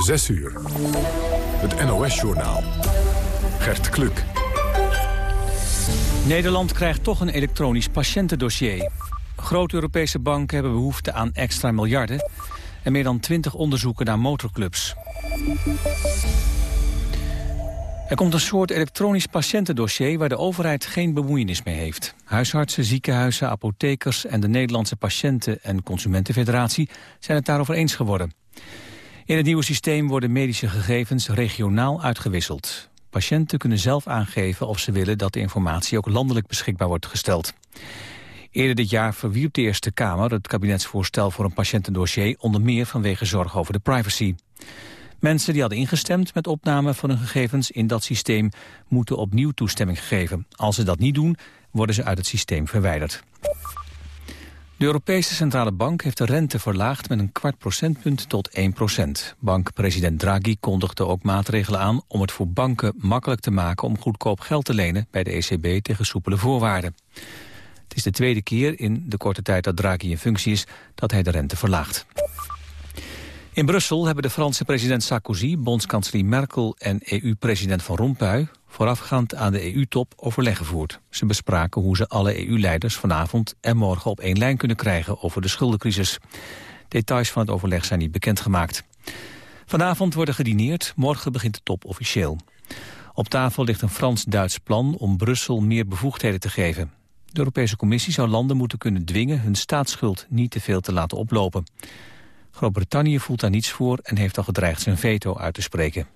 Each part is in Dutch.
6 uur. Het NOS-journaal. Gert Kluk. Nederland krijgt toch een elektronisch patiëntendossier. Grote Europese banken hebben behoefte aan extra miljarden... en meer dan 20 onderzoeken naar motorclubs. Er komt een soort elektronisch patiëntendossier waar de overheid geen bemoeienis mee heeft. Huisartsen, ziekenhuizen, apothekers en de Nederlandse Patiënten- en Consumentenfederatie zijn het daarover eens geworden. In het nieuwe systeem worden medische gegevens regionaal uitgewisseld. Patiënten kunnen zelf aangeven of ze willen dat de informatie ook landelijk beschikbaar wordt gesteld. Eerder dit jaar verwierp de Eerste Kamer het kabinetsvoorstel voor een patiëntendossier onder meer vanwege zorg over de privacy. Mensen die hadden ingestemd met opname van hun gegevens in dat systeem moeten opnieuw toestemming geven. Als ze dat niet doen, worden ze uit het systeem verwijderd. De Europese Centrale Bank heeft de rente verlaagd met een kwart procentpunt tot 1 procent. Bankpresident Draghi kondigde ook maatregelen aan om het voor banken makkelijk te maken om goedkoop geld te lenen bij de ECB tegen soepele voorwaarden. Het is de tweede keer in de korte tijd dat Draghi in functie is dat hij de rente verlaagt. In Brussel hebben de Franse president Sarkozy, bondskanselier Merkel en EU-president Van Rompuy voorafgaand aan de EU-top overleg gevoerd. Ze bespraken hoe ze alle EU-leiders vanavond en morgen op één lijn kunnen krijgen over de schuldencrisis. Details van het overleg zijn niet bekendgemaakt. Vanavond wordt er gedineerd, morgen begint de top officieel. Op tafel ligt een Frans-Duits plan om Brussel meer bevoegdheden te geven. De Europese Commissie zou landen moeten kunnen dwingen hun staatsschuld niet te veel te laten oplopen. Groot-Brittannië voelt daar niets voor en heeft al gedreigd zijn veto uit te spreken.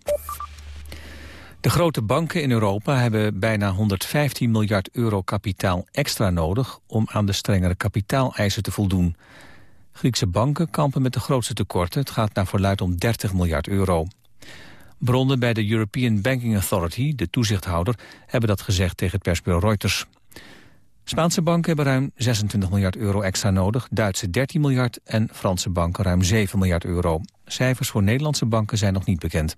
De grote banken in Europa hebben bijna 115 miljard euro kapitaal extra nodig om aan de strengere kapitaaleisen te voldoen. Griekse banken kampen met de grootste tekorten. Het gaat naar verluid om 30 miljard euro. Bronnen bij de European Banking Authority, de toezichthouder, hebben dat gezegd tegen het persbureau Reuters. Spaanse banken hebben ruim 26 miljard euro extra nodig, Duitse 13 miljard en Franse banken ruim 7 miljard euro. Cijfers voor Nederlandse banken zijn nog niet bekend.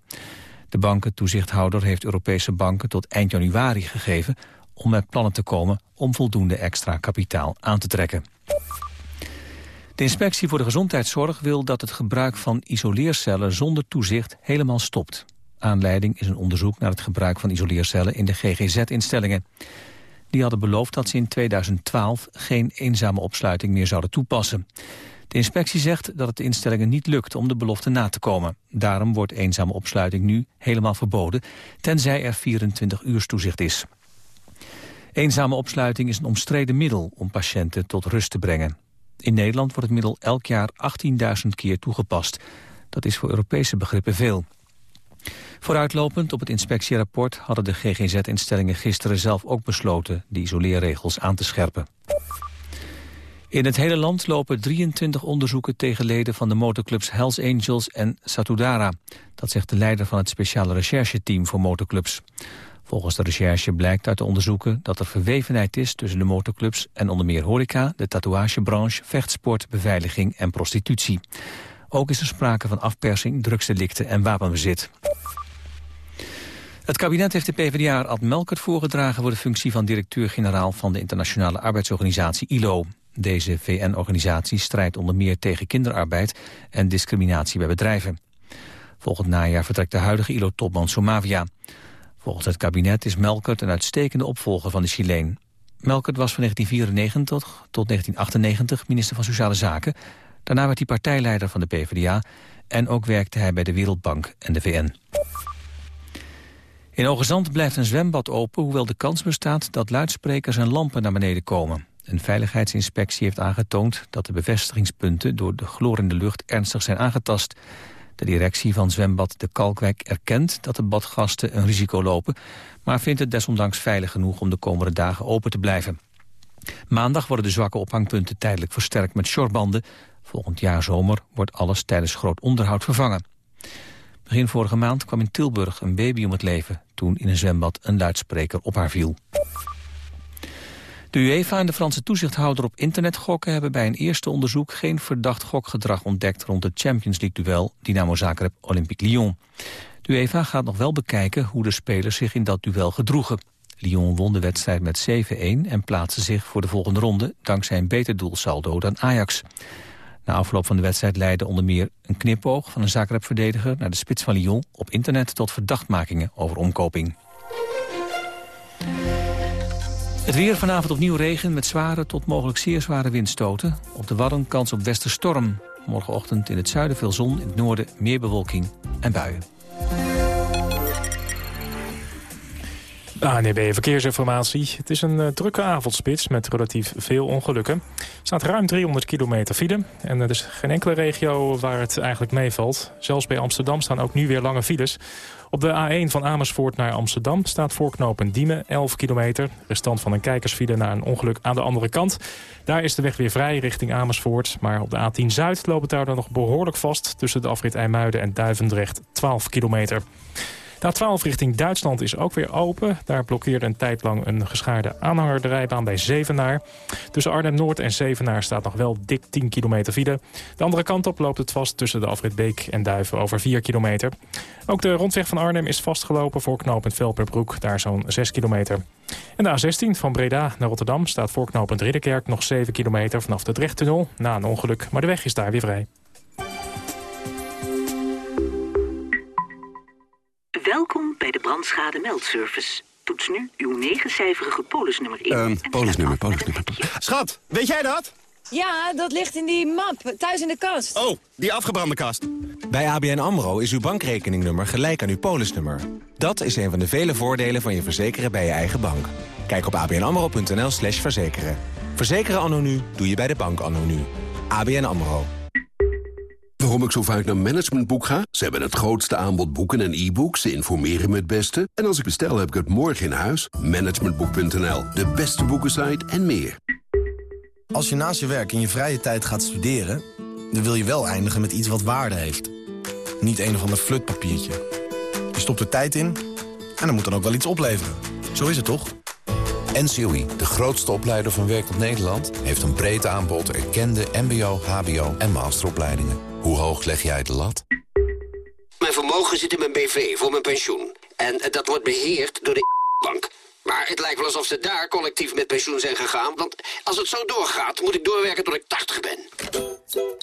De bankentoezichthouder heeft Europese banken tot eind januari gegeven om met plannen te komen om voldoende extra kapitaal aan te trekken. De inspectie voor de gezondheidszorg wil dat het gebruik van isoleercellen zonder toezicht helemaal stopt. Aanleiding is een onderzoek naar het gebruik van isoleercellen in de GGZ-instellingen. Die hadden beloofd dat ze in 2012 geen eenzame opsluiting meer zouden toepassen. De inspectie zegt dat het de instellingen niet lukt om de belofte na te komen. Daarom wordt eenzame opsluiting nu helemaal verboden, tenzij er 24 uur toezicht is. Eenzame opsluiting is een omstreden middel om patiënten tot rust te brengen. In Nederland wordt het middel elk jaar 18.000 keer toegepast. Dat is voor Europese begrippen veel. Vooruitlopend op het inspectierapport hadden de GGZ-instellingen gisteren zelf ook besloten de isoleerregels aan te scherpen. In het hele land lopen 23 onderzoeken tegen leden van de motorclubs Hells Angels en Satudara. Dat zegt de leider van het speciale rechercheteam voor motorclubs. Volgens de recherche blijkt uit de onderzoeken dat er verwevenheid is tussen de motorclubs en onder meer horeca, de tatoeagebranche, vechtsport, beveiliging en prostitutie. Ook is er sprake van afpersing, drugsdelicten en wapenbezit. Het kabinet heeft de PvdA Ad Melkert voorgedragen voor de functie van directeur-generaal van de internationale arbeidsorganisatie ILO. Deze VN-organisatie strijdt onder meer tegen kinderarbeid en discriminatie bij bedrijven. Volgend najaar vertrekt de huidige ILO-topman Somavia. Volgens het kabinet is Melkert een uitstekende opvolger van de Chileen. Melkert was van 1994 tot 1998 minister van Sociale Zaken. Daarna werd hij partijleider van de PvdA en ook werkte hij bij de Wereldbank en de VN. In Ogezand blijft een zwembad open, hoewel de kans bestaat dat luidsprekers en lampen naar beneden komen. Een veiligheidsinspectie heeft aangetoond dat de bevestigingspunten door de glorende lucht ernstig zijn aangetast. De directie van zwembad De Kalkwijk erkent dat de badgasten een risico lopen, maar vindt het desondanks veilig genoeg om de komende dagen open te blijven. Maandag worden de zwakke ophangpunten tijdelijk versterkt met shortbanden. Volgend jaar zomer wordt alles tijdens groot onderhoud vervangen. Begin vorige maand kwam in Tilburg een baby om het leven... toen in een zwembad een luidspreker op haar viel. De UEFA en de Franse toezichthouder op internetgokken hebben bij een eerste onderzoek geen verdacht gokgedrag ontdekt rond het Champions League-duel Dynamo Zagreb Olympique Lyon. De UEFA gaat nog wel bekijken hoe de spelers zich in dat duel gedroegen. Lyon won de wedstrijd met 7-1 en plaatste zich voor de volgende ronde dankzij een beter doelsaldo dan Ajax. Na afloop van de wedstrijd leidde onder meer een knipoog van een Zagreb-verdediger naar de spits van Lyon op internet tot verdachtmakingen over omkoping. Het weer vanavond opnieuw regen met zware tot mogelijk zeer zware windstoten. Op de Wadden kans op westerstorm. Morgenochtend in het zuiden veel zon, in het noorden meer bewolking en buien. ANEB Verkeersinformatie. Het is een uh, drukke avondspits met relatief veel ongelukken. Er staat ruim 300 kilometer file. En er is geen enkele regio waar het eigenlijk meevalt. Zelfs bij Amsterdam staan ook nu weer lange files. Op de A1 van Amersfoort naar Amsterdam staat voorknopend Diemen 11 kilometer. Restant van een kijkersfile naar een ongeluk aan de andere kant. Daar is de weg weer vrij richting Amersfoort. Maar op de A10 Zuid loopt het daar dan nog behoorlijk vast... tussen de afrit IJmuiden en Duivendrecht 12 kilometer. De A12 richting Duitsland is ook weer open. Daar blokkeerde een tijd lang een geschaarde aanhanger de rijbaan bij Zevenaar. Tussen Arnhem-Noord en Zevenaar staat nog wel dik 10 kilometer file. De andere kant op loopt het vast tussen de afrit Beek en Duiven over 4 kilometer. Ook de rondweg van Arnhem is vastgelopen voor knooppunt Velperbroek. Daar zo'n 6 kilometer. En de A16 van Breda naar Rotterdam staat voor knooppunt Ridderkerk nog 7 kilometer vanaf de Drechttunnel na een ongeluk. Maar de weg is daar weer vrij. Welkom bij de brandschade meldservice. Toets nu uw negencijferige polisnummer in. Uh, polisnummer, polisnummer. Schat, weet jij dat? Ja, dat ligt in die map, thuis in de kast. Oh, die afgebrande kast. Bij ABN AMRO is uw bankrekeningnummer gelijk aan uw polisnummer. Dat is een van de vele voordelen van je verzekeren bij je eigen bank. Kijk op abnamro.nl slash verzekeren. Verzekeren anno nu doe je bij de bank anno nu. ABN AMRO. Waarom ik zo vaak naar Managementboek ga? Ze hebben het grootste aanbod boeken en e-books. Ze informeren me het beste. En als ik bestel, heb ik het morgen in huis. Managementboek.nl, de beste boekensite en meer. Als je naast je werk in je vrije tijd gaat studeren... dan wil je wel eindigen met iets wat waarde heeft. Niet een of ander flutpapiertje. Je stopt er tijd in en dan moet dan ook wel iets opleveren. Zo is het toch? NCOI, de grootste opleider van werk Nederland... heeft een breed aanbod erkende mbo, hbo en masteropleidingen. Hoe hoog leg jij de lat? Mijn vermogen zit in mijn BV voor mijn pensioen. En dat wordt beheerd door de bank. Maar het lijkt wel alsof ze daar collectief met pensioen zijn gegaan. Want als het zo doorgaat, moet ik doorwerken tot ik 80 ben.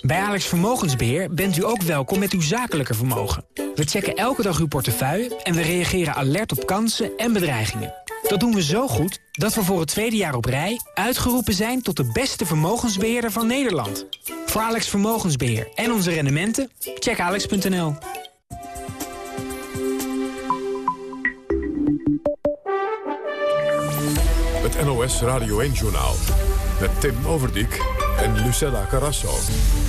Bij Alex Vermogensbeheer bent u ook welkom met uw zakelijke vermogen. We checken elke dag uw portefeuille en we reageren alert op kansen en bedreigingen. Dat doen we zo goed dat we voor het tweede jaar op rij uitgeroepen zijn tot de beste vermogensbeheerder van Nederland. Voor Alex Vermogensbeheer en onze rendementen, check alex.nl. Het NOS Radio 1-journaal met Tim Overdijk en Lucella Carrasso.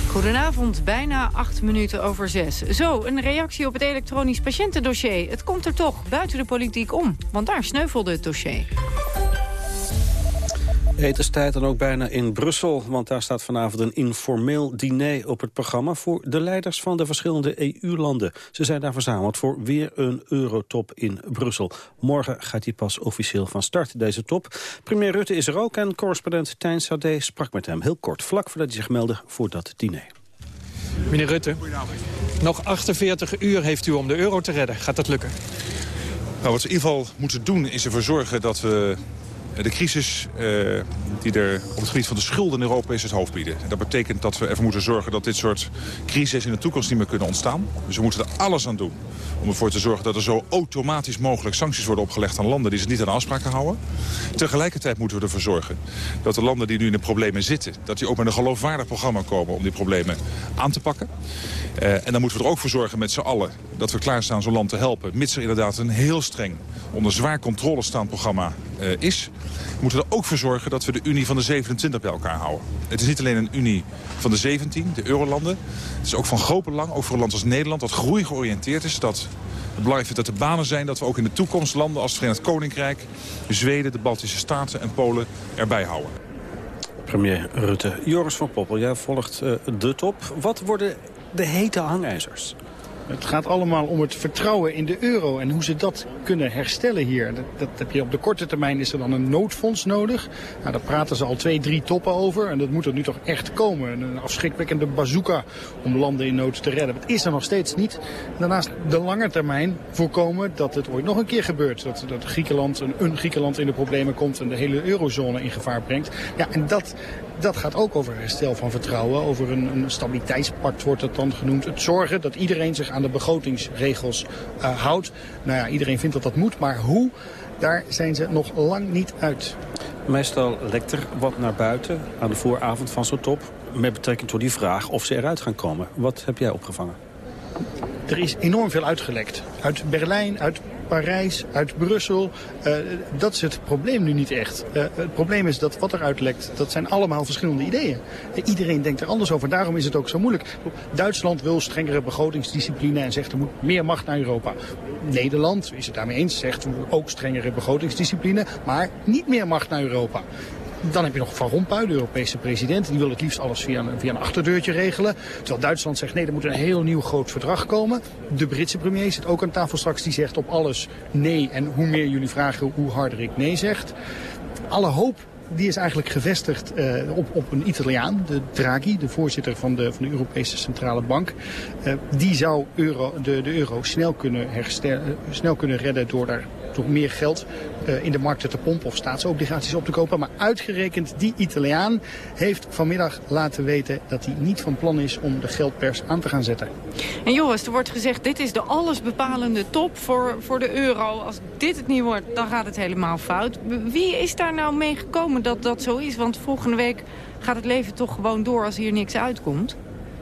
Goedenavond, bijna acht minuten over zes. Zo, een reactie op het elektronisch patiëntendossier. Het komt er toch buiten de politiek om, want daar sneuvelde het dossier. Etenstijd dan ook bijna in Brussel, want daar staat vanavond een informeel diner op het programma voor de leiders van de verschillende EU-landen. Ze zijn daar verzameld voor weer een eurotop in Brussel. Morgen gaat die pas officieel van start, deze top. Premier Rutte is er ook en correspondent Tijn Sade sprak met hem heel kort, vlak voordat hij zich meldde voor dat diner. Meneer Rutte, nog 48 uur heeft u om de euro te redden. Gaat dat lukken? Nou, wat we in ieder geval moeten doen is ervoor zorgen dat we de crisis uh, die er op het gebied van de schulden in Europa is het hoofd bieden. En dat betekent dat we ervoor moeten zorgen dat dit soort crises in de toekomst niet meer kunnen ontstaan. Dus we moeten er alles aan doen om ervoor te zorgen dat er zo automatisch mogelijk sancties worden opgelegd aan landen die zich niet aan afspraken houden. Tegelijkertijd moeten we ervoor zorgen dat de landen die nu in de problemen zitten, dat die ook met een geloofwaardig programma komen om die problemen aan te pakken. Uh, en dan moeten we er ook voor zorgen met z'n allen dat we klaarstaan zo'n land te helpen, mits er inderdaad een heel streng, onder zwaar controle staand programma uh, is. We moeten er ook voor zorgen dat we de Unie van de 27 bij elkaar houden. Het is niet alleen een Unie van de 17, de eurolanden. Het is ook van groot belang, ook voor een land als Nederland... dat groei georiënteerd is, dat het belangrijk vindt dat er banen zijn... dat we ook in de toekomst landen als het Verenigd Koninkrijk... Zweden, de Baltische Staten en Polen erbij houden. Premier Rutte. Joris van Poppel, jij volgt uh, de top. Wat worden de hete hangijzers? Het gaat allemaal om het vertrouwen in de euro en hoe ze dat kunnen herstellen hier. Dat, dat heb je op de korte termijn is er dan een noodfonds nodig. Nou, daar praten ze al twee, drie toppen over en dat moet er nu toch echt komen. Een afschrikwekkende bazooka om landen in nood te redden. Het is er nog steeds niet. Daarnaast de lange termijn voorkomen dat het ooit nog een keer gebeurt. Dat, dat Griekenland, een, een Griekenland in de problemen komt en de hele eurozone in gevaar brengt. Ja, en dat dat gaat ook over herstel van vertrouwen. Over een, een stabiliteitspact wordt dat dan genoemd. Het zorgen dat iedereen zich aan de begrotingsregels uh, houdt. Nou ja, iedereen vindt dat dat moet, maar hoe? Daar zijn ze nog lang niet uit. Meestal lekt er wat naar buiten aan de vooravond van zo'n top... met betrekking tot die vraag of ze eruit gaan komen. Wat heb jij opgevangen? Er is enorm veel uitgelekt. Uit Berlijn, uit Parijs, uit Brussel. Uh, dat is het probleem nu niet echt. Uh, het probleem is dat wat er uitlekt, dat zijn allemaal verschillende ideeën. Uh, iedereen denkt er anders over. Daarom is het ook zo moeilijk. Duitsland wil strengere begrotingsdiscipline en zegt er moet meer macht naar Europa. Nederland is het daarmee eens, zegt ook strengere begrotingsdiscipline, maar niet meer macht naar Europa. Dan heb je nog Van Rompuy, de Europese president. Die wil het liefst alles via een, via een achterdeurtje regelen. Terwijl Duitsland zegt nee, er moet een heel nieuw groot verdrag komen. De Britse premier zit ook aan tafel straks. Die zegt op alles nee. En hoe meer jullie vragen, hoe harder ik nee zegt. Alle hoop die is eigenlijk gevestigd uh, op, op een Italiaan, de Draghi, de voorzitter van de, van de Europese Centrale Bank. Uh, die zou euro, de, de euro snel kunnen, herstellen, snel kunnen redden door daar toch meer geld uh, in de markten te pompen of staatsobligaties op te kopen. Maar uitgerekend die Italiaan heeft vanmiddag laten weten dat hij niet van plan is om de geldpers aan te gaan zetten. En Joris, er wordt gezegd dit is de allesbepalende top voor, voor de euro. Als dit het niet wordt, dan gaat het helemaal fout. Wie is daar nou mee gekomen dat dat zo is? Want volgende week gaat het leven toch gewoon door als hier niks uitkomt?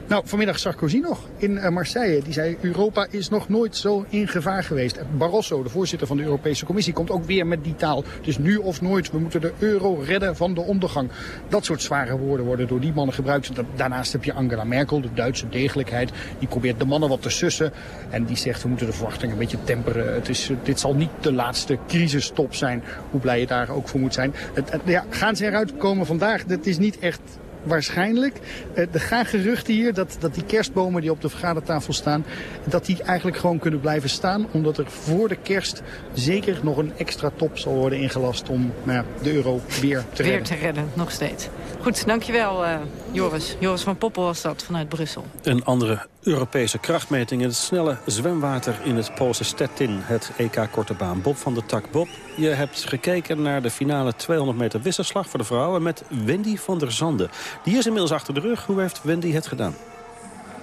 Nou, vanmiddag Sarkozy nog in uh, Marseille. Die zei, Europa is nog nooit zo in gevaar geweest. Barroso, de voorzitter van de Europese Commissie, komt ook weer met die taal. Dus nu of nooit, we moeten de euro redden van de ondergang. Dat soort zware woorden worden door die mannen gebruikt. Daarnaast heb je Angela Merkel, de Duitse degelijkheid. Die probeert de mannen wat te sussen. En die zegt, we moeten de verwachtingen een beetje temperen. Het is, dit zal niet de laatste crisistop zijn. Hoe blij je daar ook voor moet zijn. Het, het, ja, gaan ze eruit komen vandaag? Dat is niet echt waarschijnlijk. Uh, er gaan geruchten hier dat, dat die kerstbomen die op de vergadertafel staan... dat die eigenlijk gewoon kunnen blijven staan. Omdat er voor de kerst zeker nog een extra top zal worden ingelast... om nou, de euro weer te weer redden. te redden, nog steeds. Goed, dankjewel uh, Joris. Joris van Poppel was dat vanuit Brussel. Een andere Europese krachtmeting in het snelle zwemwater in het Poolse Stettin, het EK Korte Baan. Bob van der Tak. Bob, je hebt gekeken naar de finale 200 meter wisselslag voor de vrouwen met Wendy van der Zanden. Die is inmiddels achter de rug. Hoe heeft Wendy het gedaan?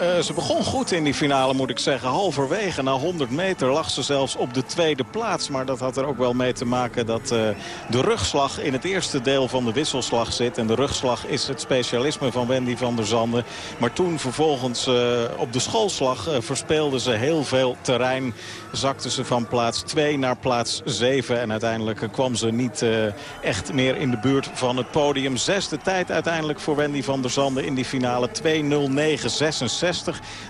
Uh, ze begon goed in die finale, moet ik zeggen. Halverwege, na 100 meter, lag ze zelfs op de tweede plaats. Maar dat had er ook wel mee te maken dat uh, de rugslag in het eerste deel van de wisselslag zit. En de rugslag is het specialisme van Wendy van der Zanden. Maar toen vervolgens uh, op de schoolslag verspeelde ze heel veel terrein. Zakte ze van plaats 2 naar plaats 7. En uiteindelijk kwam ze niet echt meer in de buurt van het podium. Zesde tijd uiteindelijk voor Wendy van der Zanden in die finale. 2.09.66.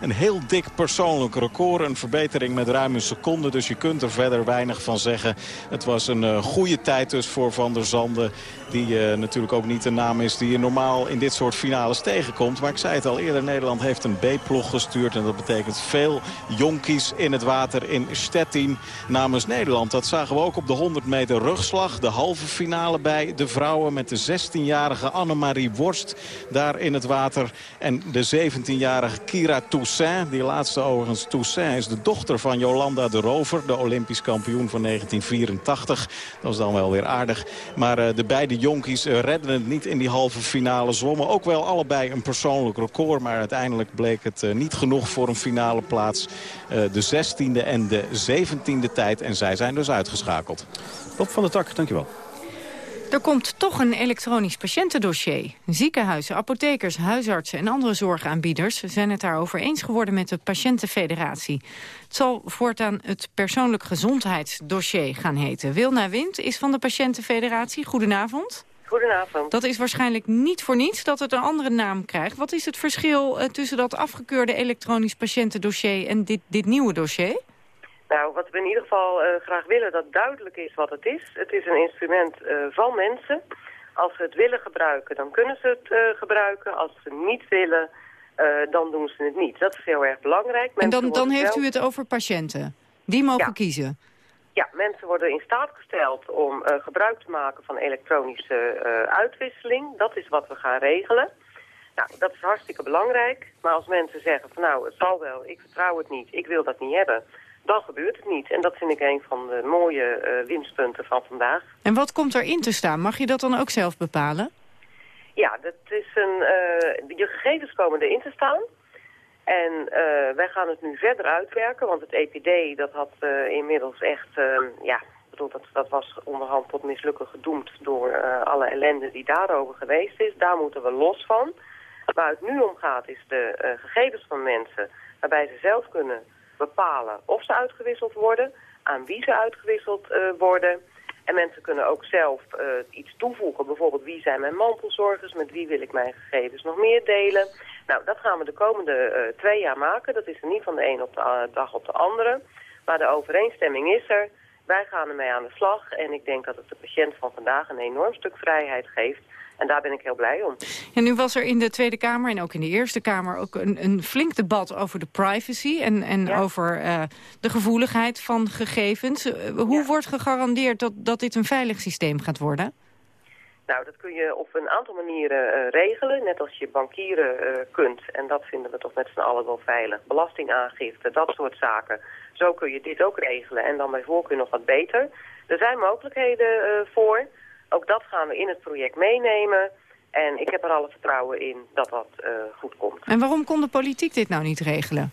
Een heel dik persoonlijk record. Een verbetering met ruim een seconde. Dus je kunt er verder weinig van zeggen. Het was een uh, goede tijd dus voor Van der Zanden. Die uh, natuurlijk ook niet de naam is die je normaal in dit soort finales tegenkomt. Maar ik zei het al eerder, Nederland heeft een B-plog gestuurd. En dat betekent veel jonkies in het water in Stettin namens Nederland. Dat zagen we ook op de 100 meter rugslag. De halve finale bij de vrouwen met de 16-jarige Annemarie Worst daar in het water. En de 17-jarige Kira Toussaint. Die laatste overigens, Toussaint, is de dochter van Jolanda de Rover. De Olympisch kampioen van 1984. Dat was dan wel weer aardig. Maar uh, de beide jonkies uh, redden het niet in die halve finale. Zwommen ook wel allebei een persoonlijk record. Maar uiteindelijk bleek het uh, niet genoeg voor een finale plaats. de 16e en de 17e tijd. En zij zijn dus uitgeschakeld. Bob van der Tak, dankjewel. Er komt toch een elektronisch patiëntendossier. Ziekenhuizen, apothekers, huisartsen en andere zorgaanbieders... zijn het daarover eens geworden met de Patiëntenfederatie. Het zal voortaan het persoonlijk gezondheidsdossier gaan heten. Wilna Wind is van de Patiëntenfederatie. Goedenavond. Goedenavond. Dat is waarschijnlijk niet voor niets dat het een andere naam krijgt. Wat is het verschil uh, tussen dat afgekeurde elektronisch patiëntendossier... en dit, dit nieuwe dossier? Nou, wat we in ieder geval uh, graag willen, dat duidelijk is wat het is. Het is een instrument uh, van mensen. Als ze het willen gebruiken, dan kunnen ze het uh, gebruiken. Als ze het niet willen, dan doen ze het niet. Dat is heel erg belangrijk. Mensen en dan, dan heeft u het over patiënten? Die mogen ja. kiezen? Ja, mensen worden in staat gesteld om gebruik te maken van elektronische uitwisseling. Dat is wat we gaan regelen. Nou, dat is hartstikke belangrijk. Maar als mensen zeggen van nou, het zal wel, ik vertrouw het niet, ik wil dat niet hebben dan gebeurt het niet. En dat vind ik een van de mooie uh, winstpunten van vandaag. En wat komt erin te staan? Mag je dat dan ook zelf bepalen? Ja, dat is een, uh, je gegevens komen erin te staan. En uh, wij gaan het nu verder uitwerken, want het EPD dat had inmiddels echt, ja, bedoel, dat, dat was onderhand tot mislukken gedoemd door alle ellende die daarover geweest is. Daar moeten we los van. Waar het nu om gaat is de gegevens van mensen, waarbij ze zelf kunnen bepalen of ze uitgewisseld worden, aan wie ze uitgewisseld worden en mensen kunnen ook zelf uh, iets toevoegen. Bijvoorbeeld wie zijn mijn mantelzorgers, met wie wil ik mijn gegevens nog meer delen. Nou, dat gaan we de komende uh, twee jaar maken. Dat is er niet van de een op de dag op de andere. Maar de overeenstemming is er. Wij gaan ermee aan de slag. En ik denk dat het de patiënt van vandaag een enorm stuk vrijheid geeft. En daar ben ik heel blij om. En nu was er in de Tweede Kamer en ook in de Eerste Kamer... ook een, een flink debat over de privacy en, en over uh, de gevoeligheid van gegevens. Uh, hoe ja. wordt gegarandeerd dat, dat dit een veilig systeem gaat worden? Nou, dat kun je op een aantal manieren uh, regelen, net als je bankieren uh, kunt. En dat vinden we toch met z'n allen wel veilig. Belastingaangifte, dat soort zaken. Zo kun je dit ook regelen en dan bij voorkeur nog wat beter. Er zijn mogelijkheden uh, voor. Ook dat gaan we in het project meenemen. En ik heb er alle vertrouwen in dat dat uh, goed komt. En waarom kon de politiek dit nou niet regelen?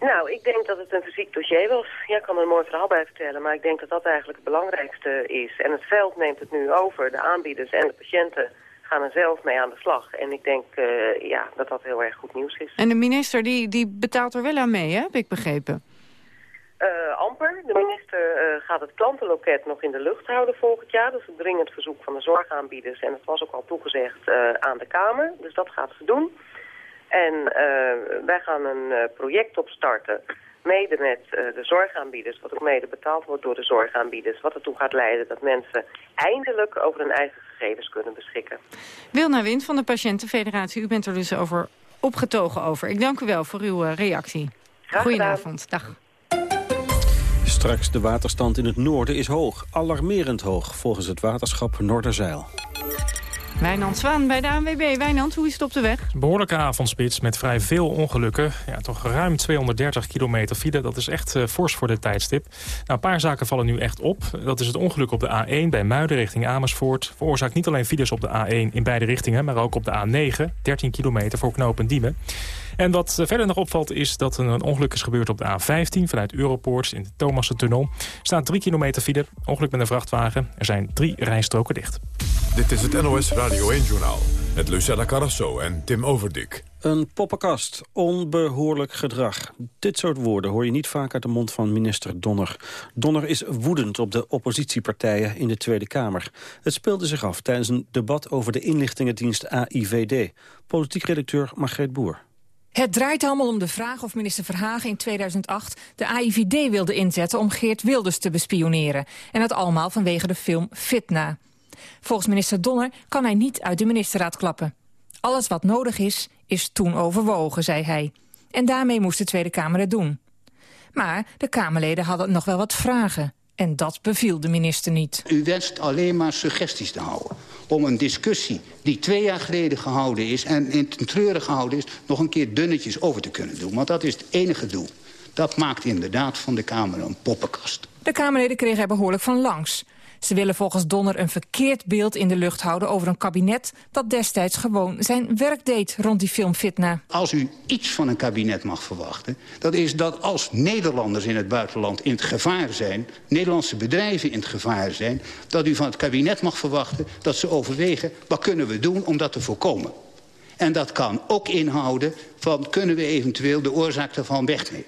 Nou, ik denk dat het een fysiek dossier was. Ja, ik kan er een mooi verhaal bij vertellen, maar ik denk dat dat eigenlijk het belangrijkste is. En het veld neemt het nu over. De aanbieders en de patiënten gaan er zelf mee aan de slag. En ik denk uh, ja, dat dat heel erg goed nieuws is. En de minister die, die betaalt er wel aan mee, hè? heb ik begrepen. Uh, amper. De minister uh, gaat het klantenloket nog in de lucht houden volgend jaar. Dat is een dringend verzoek van de zorgaanbieders. En het was ook al toegezegd uh, aan de Kamer. Dus dat gaat ze doen. En wij gaan een project opstarten. Mede met de zorgaanbieders. Wat ook mede betaald wordt door de zorgaanbieders. Wat ertoe gaat leiden dat mensen eindelijk over hun eigen gegevens kunnen beschikken. Wilna Wind van de Patiëntenfederatie. U bent er dus over opgetogen over. Ik dank u wel voor uw reactie. Goedenavond. Dag. Straks de waterstand in het noorden is hoog. Alarmerend hoog, volgens het waterschap Noorderzeil. Wijnand Zwaan bij de ANWB. Wijnand, hoe is het op de weg? Behoorlijke avondspits met vrij veel ongelukken. Ja, toch ruim 230 kilometer file. Dat is echt uh, fors voor de tijdstip. Nou, een paar zaken vallen nu echt op. Dat is het ongeluk op de A1 bij Muiden richting Amersfoort. Veroorzaakt niet alleen files op de A1 in beide richtingen... maar ook op de A9, 13 kilometer voor knopen Diemen. En wat verder nog opvalt is dat er een ongeluk is gebeurd op de A15... vanuit Europoort in de Thomassentunnel. Er staat 3 kilometer file, ongeluk met een vrachtwagen. Er zijn drie rijstroken dicht. Dit is het NOS Radio 1-journaal met Lucella Carrasso en Tim Overdik. Een poppenkast, onbehoorlijk gedrag. Dit soort woorden hoor je niet vaak uit de mond van minister Donner. Donner is woedend op de oppositiepartijen in de Tweede Kamer. Het speelde zich af tijdens een debat over de inlichtingendienst AIVD. Politiek redacteur Margreet Boer. Het draait allemaal om de vraag of minister Verhagen in 2008 de AIVD wilde inzetten om Geert Wilders te bespioneren. En dat allemaal vanwege de film Fitna. Volgens minister Donner kan hij niet uit de ministerraad klappen. Alles wat nodig is, is toen overwogen, zei hij. En daarmee moest de Tweede Kamer het doen. Maar de Kamerleden hadden nog wel wat vragen. En dat beviel de minister niet. U wenst alleen maar suggesties te houden. Om een discussie die twee jaar geleden gehouden is... en in treuren gehouden is, nog een keer dunnetjes over te kunnen doen. Want dat is het enige doel. Dat maakt inderdaad van de Kamer een poppenkast. De Kamerleden kregen er behoorlijk van langs. Ze willen volgens Donner een verkeerd beeld in de lucht houden over een kabinet dat destijds gewoon zijn werk deed rond die film Fitna. Als u iets van een kabinet mag verwachten, dat is dat als Nederlanders in het buitenland in het gevaar zijn, Nederlandse bedrijven in het gevaar zijn, dat u van het kabinet mag verwachten dat ze overwegen wat kunnen we doen om dat te voorkomen. En dat kan ook inhouden van kunnen we eventueel de oorzaak daarvan wegnemen.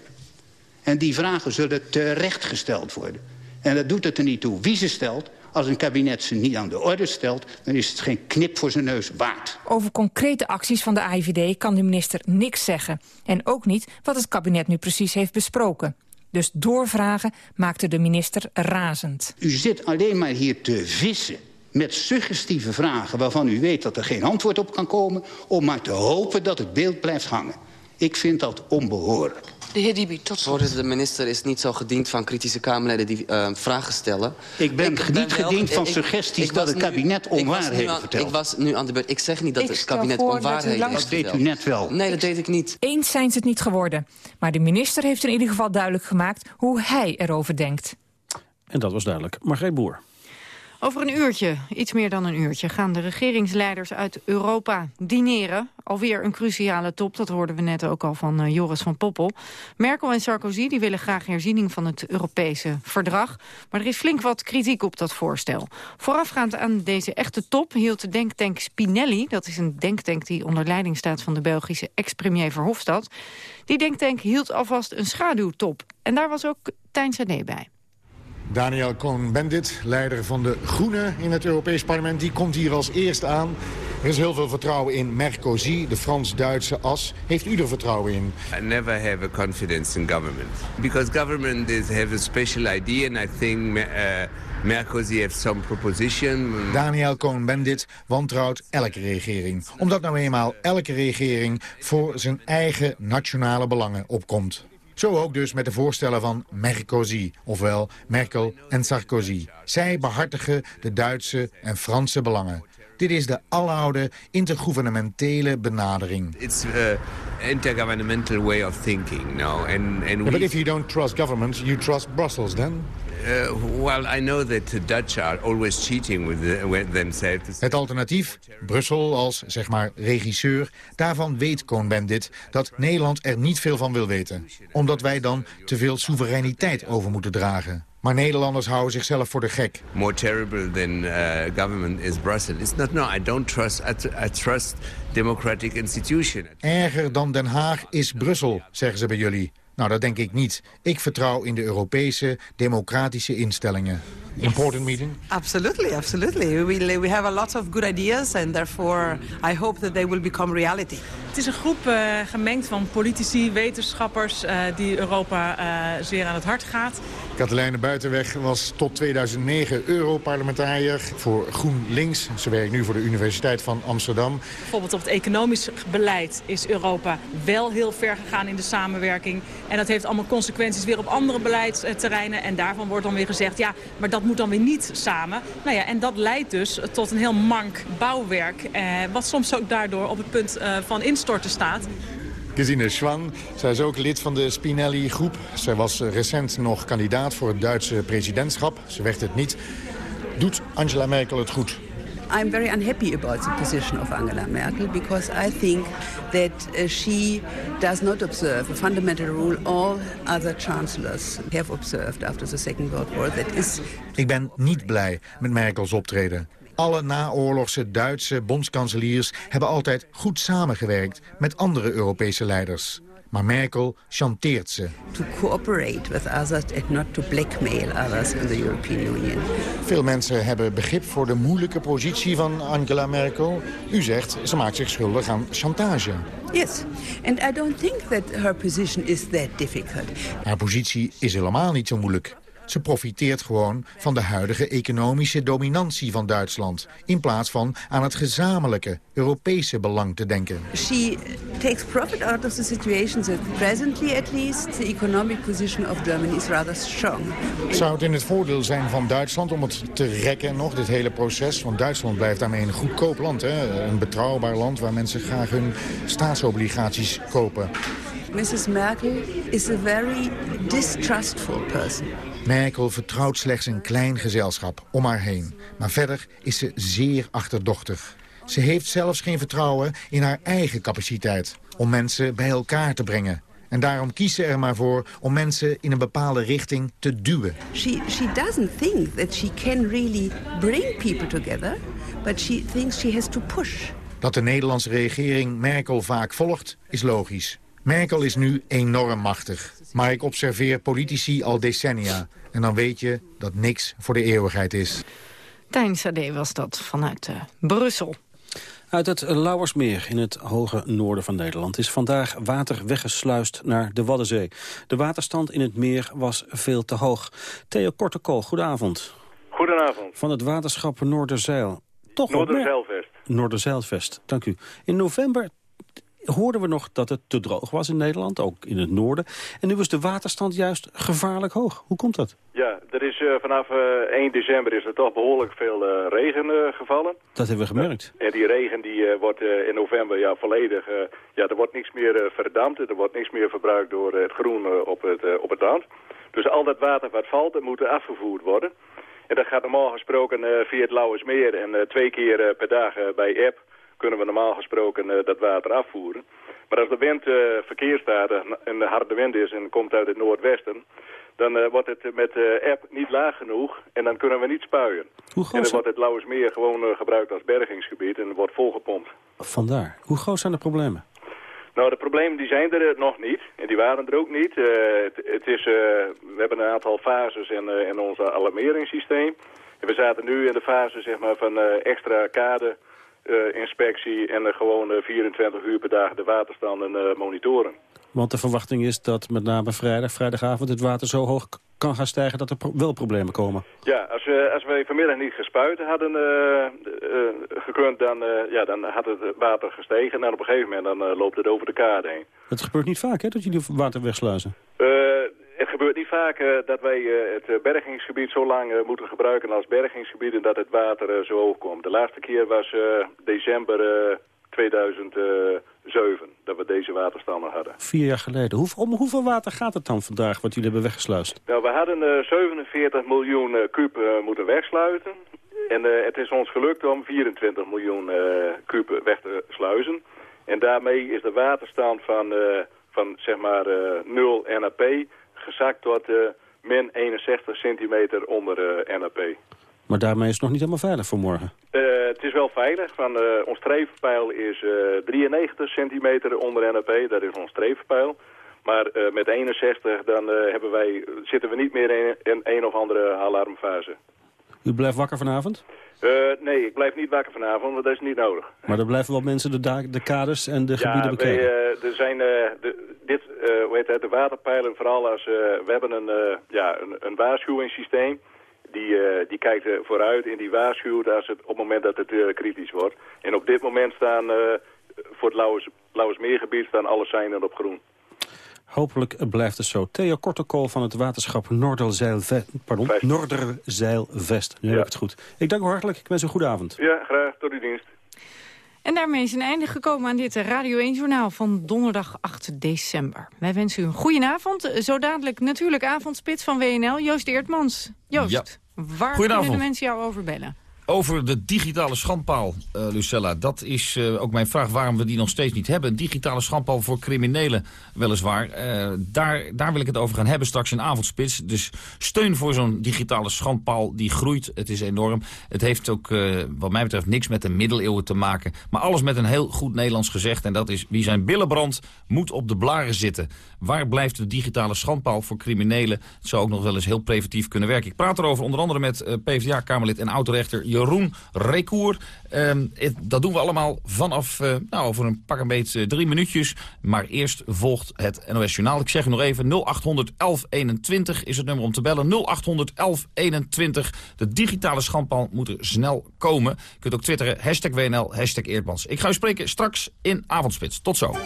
En die vragen zullen terecht gesteld worden. En dat doet het er niet toe wie ze stelt. Als een kabinet ze niet aan de orde stelt... dan is het geen knip voor zijn neus waard. Over concrete acties van de AIVD kan de minister niks zeggen. En ook niet wat het kabinet nu precies heeft besproken. Dus doorvragen maakte de minister razend. U zit alleen maar hier te vissen met suggestieve vragen... waarvan u weet dat er geen antwoord op kan komen... om maar te hopen dat het beeld blijft hangen. Ik vind dat onbehoorlijk. De heer Dibi, tot slot. Voorzitter, de minister is niet zo gediend van kritische Kamerleden die uh, vragen stellen. Ik ben ik niet gediend van ik, suggesties ik, dat het kabinet onwaarheden vertelt. Ik was nu aan de beurt. Ik zeg niet dat het kabinet onwaarheden heeft Dat deed u net wel. Nee, dat deed ik niet. Eens zijn ze het niet geworden. Maar de minister heeft in ieder geval duidelijk gemaakt hoe hij erover denkt. En dat was duidelijk. Margreet Boer. Over een uurtje, iets meer dan een uurtje, gaan de regeringsleiders uit Europa dineren. Alweer een cruciale top, dat hoorden we net ook al van uh, Joris van Poppel. Merkel en Sarkozy die willen graag herziening van het Europese verdrag. Maar er is flink wat kritiek op dat voorstel. Voorafgaand aan deze echte top hield de denktank Spinelli... dat is een denktank die onder leiding staat van de Belgische ex-premier Verhofstadt... die denktank hield alvast een schaduwtop. En daar was ook Tijn Sade bij. Daniel Cohn-Bendit, leider van de Groenen in het Europees Parlement... die komt hier als eerste aan. Er is heel veel vertrouwen in Mercosi, de Frans-Duitse as. Heeft u er vertrouwen in? I never have a confidence in government. Because government is, have a special idea and I think... Uh, Mercosi heeft some proposition. Daniel Cohn-Bendit wantrouwt elke regering. Omdat nou eenmaal elke regering voor zijn eigen nationale belangen opkomt. Zo ook dus met de voorstellen van Mercosi, ofwel Merkel en Sarkozy. Zij behartigen de Duitse en Franse belangen. Dit is de aloude intergouvernementele benadering. It's a intergovernmental way of thinking now. And, and yeah, but if you don't trust government, you trust Brussels then? Uh, well, I know that the Dutch are always cheating with, the, with themselves. Het alternatief, Brussel als, zeg maar, regisseur... daarvan weet Cohn-Bendit dat Nederland er niet veel van wil weten. Omdat wij dan te veel soevereiniteit over moeten dragen. Maar Nederlanders houden zichzelf voor de gek. More terrible than uh, government is Brussels. It's not, no, I don't trust, I, I trust democratic institutions. Erger dan Den Haag is Brussel, zeggen ze bij jullie. Nou, dat denk ik niet. Ik vertrouw in de Europese democratische instellingen. Important meeting? Absolutely, absolutely. We, we have a lot of good ideas and therefore I hope that they will become reality. Het is een groep uh, gemengd van politici, wetenschappers uh, die Europa uh, zeer aan het hart gaat. Katelijne Buitenweg was tot 2009 Europarlementariër voor GroenLinks. Ze werkt nu voor de Universiteit van Amsterdam. Bijvoorbeeld op het economisch beleid is Europa wel heel ver gegaan in de samenwerking. En dat heeft allemaal consequenties weer op andere beleidsterreinen. En daarvan wordt dan weer gezegd, ja, maar dat moet dan weer niet samen. Nou ja, en dat leidt dus tot een heel mank bouwwerk. Eh, wat soms ook daardoor op het punt eh, van instorten staat. Gesine Schwan, zij is ook lid van de Spinelli-groep. Zij was recent nog kandidaat voor het Duitse presidentschap. Ze werd het niet. Doet Angela Merkel het goed? I'm very unhappy about the position of Angela Merkel because I think that uh, she does not observe a fundamental rule all other chancellors have observed after the Second World War. That is... Ik ben niet blij met Merkels optreden. Alle naoorlogse Duitse bondskanseliers hebben altijd goed samengewerkt met andere Europese leiders. Maar Merkel chanteert ze. To cooperate with others and not to blackmail others in the European Union. Veel mensen hebben begrip voor de moeilijke positie van Angela Merkel. U zegt, ze maakt zich schuldig aan chantage. Yes, and I don't think that her position is that difficult. Haar positie is helemaal niet zo moeilijk. Ze profiteert gewoon van de huidige economische dominantie van Duitsland... in plaats van aan het gezamenlijke Europese belang te denken. She takes profit out of the situation that presently at least... the economic position of Germany is rather strong. Zou het in het voordeel zijn van Duitsland om het te rekken nog, dit hele proces? Want Duitsland blijft daarmee een goedkoop land, hè? een betrouwbaar land... waar mensen graag hun staatsobligaties kopen. Mrs. Merkel is a very distrustful person. Merkel vertrouwt slechts een klein gezelschap om haar heen. Maar verder is ze zeer achterdochtig. Ze heeft zelfs geen vertrouwen in haar eigen capaciteit... om mensen bij elkaar te brengen. En daarom kiest ze er maar voor om mensen in een bepaalde richting te duwen. She, she doesn't think that she can really bring people together... but she thinks she has to push. Dat de Nederlandse regering Merkel vaak volgt, is logisch. Merkel is nu enorm machtig. Maar ik observeer politici al decennia. En dan weet je dat niks voor de eeuwigheid is. Tijn Sade was dat vanuit uh, Brussel. Uit het Lauwersmeer in het hoge noorden van Nederland is vandaag water weggesluist naar de Waddenzee. De waterstand in het meer was veel te hoog. Theo Kortekool, goedenavond. Goedenavond. Van het waterschap Noorderzeil. Toch Noorderzeilvest. Noorderzeilvest, dank u. In november hoorden we nog dat het te droog was in Nederland, ook in het noorden. En nu is de waterstand juist gevaarlijk hoog. Hoe komt dat? Ja, er is uh, vanaf uh, 1 december is er toch behoorlijk veel uh, regen gevallen. Dat hebben we gemerkt. En die regen die wordt in november ja, volledig... ja, er wordt niks meer verdampt, er wordt niks meer verbruikt door het groen op, het, op het land. Dus al dat water wat valt, dat moet afgevoerd worden. En dat gaat normaal gesproken via het Lauwersmeer en twee keer per dag bij app kunnen we normaal gesproken dat water afvoeren. Maar als de wind verkeerd staat en de harde wind is en komt uit het noordwesten dan uh, wordt het met de app niet laag genoeg en dan kunnen we niet spuien. Hoe en dan wordt het Lauwersmeer gewoon gebruikt als bergingsgebied en wordt volgepompt. Vandaar. Hoe groot zijn de problemen? Nou, de problemen die zijn er nog niet. En die waren er ook niet. Het, het, is, we hebben een aantal fases in, in ons alarmeringssysteem. En we zaten nu in de fase zeg maar, van extra kade... inspectie en gewoon 24 uur per dag de waterstanden monitoren. Want de verwachting is dat met name vrijdag, vrijdagavond het water zo hoog kan gaan stijgen dat er pro wel problemen komen. Ja, als, we, als wij vanmiddag niet gespuit hadden uh, uh, gekund, dan, uh, ja, dan had het water gestegen. En op een gegeven moment dan, loopt het over de kade heen. Het gebeurt niet vaak, hè, dat jullie water wegsluizen? Het gebeurt niet vaak dat wij het bergingsgebied zo lang moeten gebruiken als bergingsgebied... en dat het water zo hoog komt. De laatste keer was december 2007 dat we deze waterstanden hadden. Vier jaar geleden. Hoe, om hoeveel water gaat het dan vandaag wat jullie hebben weggesluist? Nou, we hadden uh, 47 miljoen kuub moeten wegsluiten. En het is ons gelukt om 24 miljoen kuub weg te sluizen. En daarmee is de waterstand van, van zeg maar 0 NAP gezakt tot min 61 centimeter onder NAP. Maar daarmee is het nog niet helemaal veilig voor morgen. Uh, het is wel veilig. Van, uh, ons streefpeil is uh, 93 centimeter onder NAP. Dat is ons streefpeil. Maar met 61 dan hebben wij, zitten we niet meer in, in een of andere alarmfase. U blijft wakker vanavond? Nee, ik blijf niet wakker vanavond, want dat is niet nodig. Maar er blijven wel mensen de, de kaders en de gebieden bekijken? Ja, er zijn de, dit, hoe heet het, de waterpeilen, vooral als we hebben een, ja, een, een waarschuwingssysteem die, uh, die kijkt vooruit en die waarschuwt als het, op het moment dat het uh, kritisch wordt. En op dit moment staan uh, voor het Lauwers, Lauwersmeergebied staan alle seinen op groen. Hopelijk blijft het zo. Theo Kortekool van het waterschap Noorderzeilvest. Pardon, Noorderzeilvest. Nu ja. heb ik het goed. Ik dank u hartelijk. Ik wens u een goede avond. Ja, graag. Tot uw dienst. En daarmee is een einde gekomen aan dit Radio 1-journaal van donderdag 8 december. Wij wensen u een goede avond. Zo dadelijk natuurlijk avondspits van WNL. Joost Eertmans. Joost, ja. waar kunnen de mensen jou over bellen? Over de digitale schandpaal, uh, Lucella. Dat is uh, ook mijn vraag waarom we die nog steeds niet hebben. Een digitale schandpaal voor criminelen, weliswaar. Uh, daar, daar wil ik het over gaan hebben straks in avondspits. Dus steun voor zo'n digitale schandpaal, die groeit. Het is enorm. Het heeft ook, wat mij betreft, niks met de middeleeuwen te maken. Maar alles met een heel goed Nederlands gezegd. En dat is, wie zijn billen brandt, moet op de blaren zitten. Waar blijft de digitale schandpaal voor criminelen? Het zou ook nog wel eens heel preventief kunnen werken. Ik praat erover onder andere met PvdA-kamerlid en autorechter Jeroen Recour. Um, dat doen we allemaal vanaf, uh, nou, over een pak een beetje drie minuutjes. Maar eerst volgt het NOS Journaal. Ik zeg nog even, 0800 1121 is het nummer om te bellen. 0800 1121. De digitale schandpaal moet er snel komen. Je kunt ook twitteren, hashtag WNL, hashtag Eerdmans. Ik ga u spreken straks in Avondspits. Tot zo.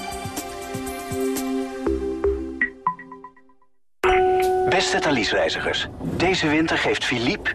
Beste Thalys-reizigers, deze winter geeft Philippe,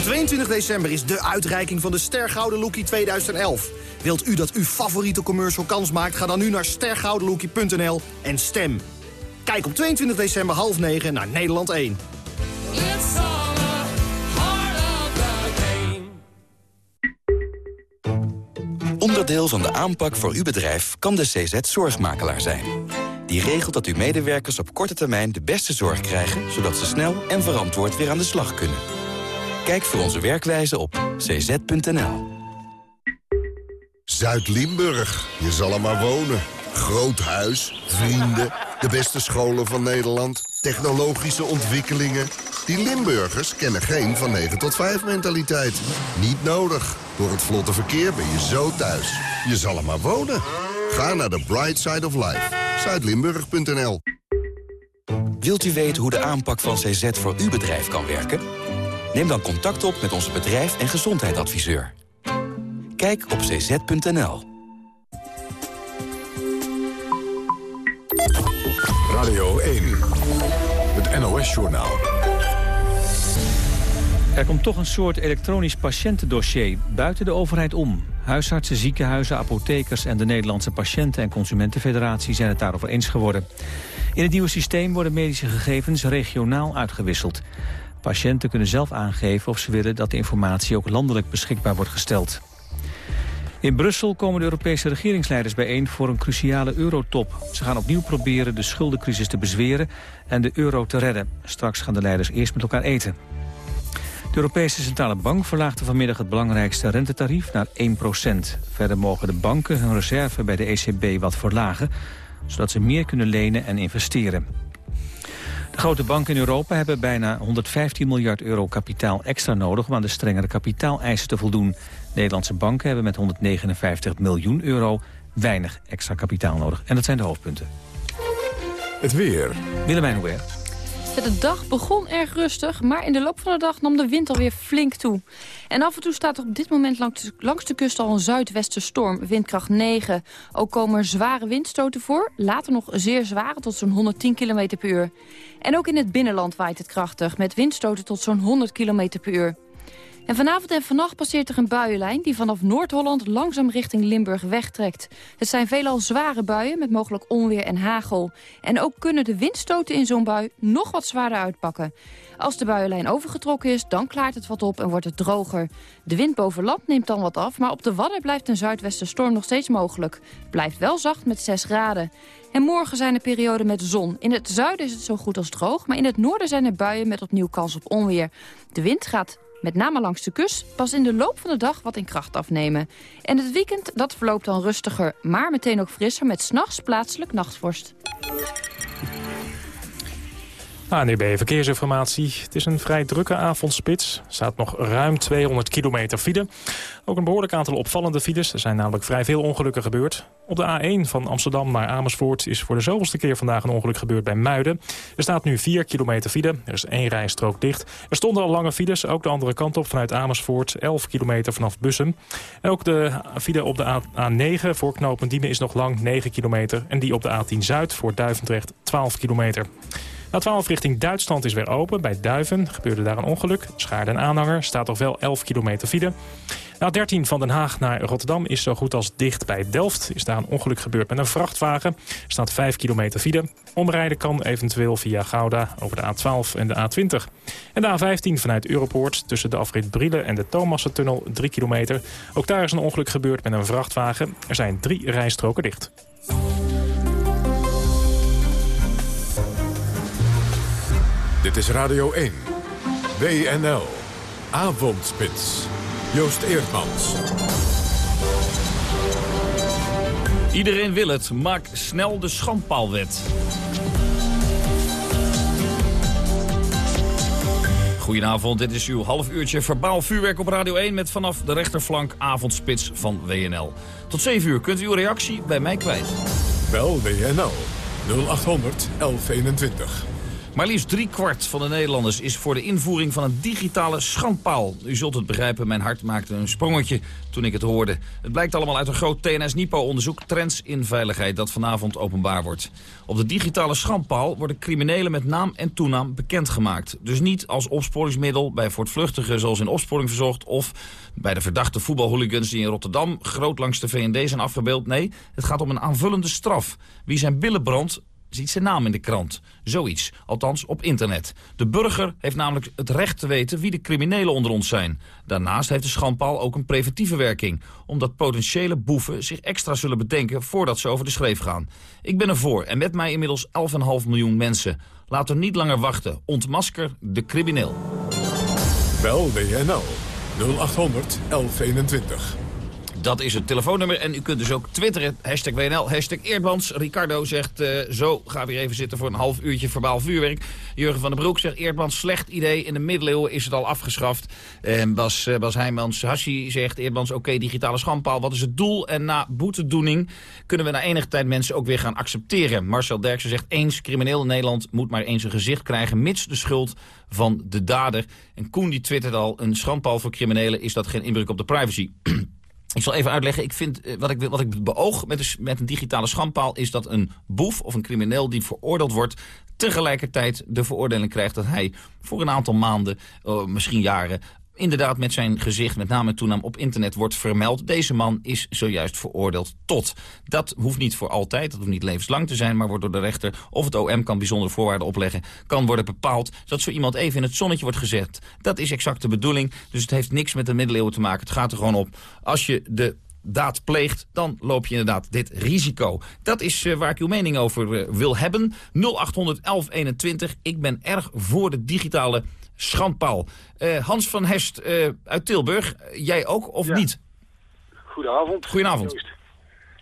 Op 22 december is de uitreiking van de Stergouden Lookie 2011. Wilt u dat uw favoriete commercial kans maakt? Ga dan nu naar stergoudenlookie.nl en stem. Kijk op 22 december half 9 naar Nederland 1. Onderdeel van de aanpak voor uw bedrijf kan de CZ Zorgmakelaar zijn. Die regelt dat uw medewerkers op korte termijn de beste zorg krijgen... zodat ze snel en verantwoord weer aan de slag kunnen. Kijk voor onze werkwijze op cz.nl. Zuid-Limburg. Je zal er maar wonen. Groot huis, vrienden, de beste scholen van Nederland, technologische ontwikkelingen. Die Limburgers kennen geen van 9 tot 5 mentaliteit. Niet nodig. Door het vlotte verkeer ben je zo thuis. Je zal er maar wonen. Ga naar de Bright Side of Life. Zuidlimburg.nl Wilt u weten hoe de aanpak van CZ voor uw bedrijf kan werken? Neem dan contact op met onze bedrijf- en gezondheidsadviseur. Kijk op cz.nl. Radio 1, het NOS-journaal. Er komt toch een soort elektronisch patiëntendossier buiten de overheid om. Huisartsen, ziekenhuizen, apothekers en de Nederlandse Patiënten- en Consumentenfederatie zijn het daarover eens geworden. In het nieuwe systeem worden medische gegevens regionaal uitgewisseld. Patiënten kunnen zelf aangeven of ze willen dat de informatie ook landelijk beschikbaar wordt gesteld. In Brussel komen de Europese regeringsleiders bijeen voor een cruciale eurotop. Ze gaan opnieuw proberen de schuldencrisis te bezweren en de euro te redden. Straks gaan de leiders eerst met elkaar eten. De Europese Centrale Bank verlaagde vanmiddag het belangrijkste rentetarief naar 1% Verder mogen de banken hun reserve bij de ECB wat verlagen... zodat ze meer kunnen lenen en investeren. De grote banken in Europa hebben bijna 115 miljard euro kapitaal extra nodig... om aan de strengere kapitaaleisen te voldoen. Nederlandse banken hebben met 159 miljoen euro weinig extra kapitaal nodig. En dat zijn de hoofdpunten. Het weer. Willemijn Hubert. De dag begon erg rustig, maar in de loop van de dag nam de wind alweer flink toe. En af en toe staat er op dit moment langs de, kust al een zuidwestenstorm, windkracht 9. Ook komen er zware windstoten voor, later nog zeer zware tot zo'n 110 km per uur. En ook in het binnenland waait het krachtig, met windstoten tot zo'n 100 km per uur. En vanavond en vannacht passeert er een buienlijn... die vanaf Noord-Holland langzaam richting Limburg wegtrekt. Het zijn veelal zware buien met mogelijk onweer en hagel. En ook kunnen de windstoten in zo'n bui nog wat zwaarder uitpakken. Als de buienlijn overgetrokken is, dan klaart het wat op en wordt het droger. De wind boven land neemt dan wat af, maar op de Wadden blijft een zuidwestenstorm nog steeds mogelijk. Blijft wel zacht met 6 graden. En morgen zijn er perioden met zon. In het zuiden is het zo goed als droog, maar in het noorden zijn er buien met opnieuw kans op onweer. De wind gaat met name langs de kust, pas in de loop van de dag wat in kracht afnemen. En het weekend dat verloopt dan rustiger, maar meteen ook frisser... met s'nachts plaatselijk nachtvorst. ANUB Verkeersinformatie. Het is een vrij drukke avondspits. Er staat nog ruim 200 kilometer file. Ook een behoorlijk aantal opvallende files. Er zijn namelijk vrij veel ongelukken gebeurd. Op de A1 van Amsterdam naar Amersfoort is voor de zoveelste keer vandaag een ongeluk gebeurd bij Muiden. Er staat nu 4 kilometer file. Er is één rijstrook dicht. Er stonden al lange files, ook de andere kant op vanuit Amersfoort. 11 kilometer vanaf Bussen. En ook de file op de A9 voor knooppunt is nog lang 9 kilometer. En die op de A10 Zuid voor Duivendrecht 12 kilometer. A12 richting Duitsland is weer open. Bij Duiven gebeurde daar een ongeluk. Schaarde en aanhanger staat nog wel 11 kilometer file. A13 van Den Haag naar Rotterdam is zo goed als dicht bij Delft. Is daar een ongeluk gebeurd met een vrachtwagen. Staat 5 kilometer file. Omrijden kan eventueel via Gouda over de A12 en de A20. En de A15 vanuit Europoort tussen de afrit Brielen en de Thomassentunnel 3 kilometer. Ook daar is een ongeluk gebeurd met een vrachtwagen. Er zijn drie rijstroken dicht. Dit is Radio 1. WNL. Avondspits. Joost Eerdmans. Iedereen wil het. Maak snel de schandpaalwet. Goedenavond, dit is uw half uurtje verbaal vuurwerk op Radio 1... met vanaf de rechterflank avondspits van WNL. Tot 7 uur kunt u uw reactie bij mij kwijt. Bel WNL 0800 1121. Maar liefst driekwart van de Nederlanders is voor de invoering van een digitale schandpaal. U zult het begrijpen, mijn hart maakte een sprongetje toen ik het hoorde. Het blijkt allemaal uit een groot TNS-NIPO-onderzoek Trends in Veiligheid dat vanavond openbaar wordt. Op de digitale schandpaal worden criminelen met naam en toenaam bekendgemaakt. Dus niet als opsporingsmiddel bij voortvluchtigen zoals in opsporing verzocht... of bij de verdachte voetbalhooligans die in Rotterdam groot langs de VND zijn afgebeeld. Nee, het gaat om een aanvullende straf. Wie zijn billen brandt, ziet zijn naam in de krant. Zoiets, althans op internet. De burger heeft namelijk het recht te weten wie de criminelen onder ons zijn. Daarnaast heeft de schandpaal ook een preventieve werking. Omdat potentiële boeven zich extra zullen bedenken voordat ze over de schreef gaan. Ik ben ervoor en met mij inmiddels 11,5 miljoen mensen. Laten we niet langer wachten. Ontmasker de crimineel. Bel WNL 0800 1121. Dat is het telefoonnummer. En u kunt dus ook twitteren. Hashtag WNL, hashtag Eerdmans. Ricardo zegt, uh, zo, ga weer even zitten voor een half uurtje verbaal vuurwerk. Jurgen van den Broek zegt, Eerdmans, slecht idee. In de middeleeuwen is het al afgeschaft. En Bas, uh, Bas Heijmans, Hassi zegt, Eerdmans, oké, digitale schandpaal. Wat is het doel? En na boetedoening kunnen we na enige tijd mensen ook weer gaan accepteren. Marcel Derksen zegt, eens, crimineel in Nederland moet maar eens een gezicht krijgen... mits de schuld van de dader. En Koen die twittert al, een schandpaal voor criminelen is dat geen inbreuk op de privacy. Ik zal even uitleggen, ik vind, eh, wat, ik, wat ik beoog met, een, met een digitale schandpaal... is dat een boef of een crimineel die veroordeeld wordt... tegelijkertijd de veroordeling krijgt dat hij voor een aantal maanden, uh, misschien jaren inderdaad met zijn gezicht, met name toenam op internet, wordt vermeld. Deze man is zojuist veroordeeld tot. Dat hoeft niet voor altijd, dat hoeft niet levenslang te zijn... maar wordt door de rechter of het OM kan bijzondere voorwaarden opleggen... kan worden bepaald dat zo iemand even in het zonnetje wordt gezet. Dat is exact de bedoeling, dus het heeft niks met de middeleeuwen te maken. Het gaat er gewoon op. Als je de daad pleegt, dan loop je inderdaad dit risico. Dat is uh, waar ik uw mening over uh, wil hebben. 0800 1121. Ik ben erg voor de digitale schandpaal. Uh, Hans van Hest uh, uit Tilburg, jij ook of ja. niet? Goedenavond. Goedenavond.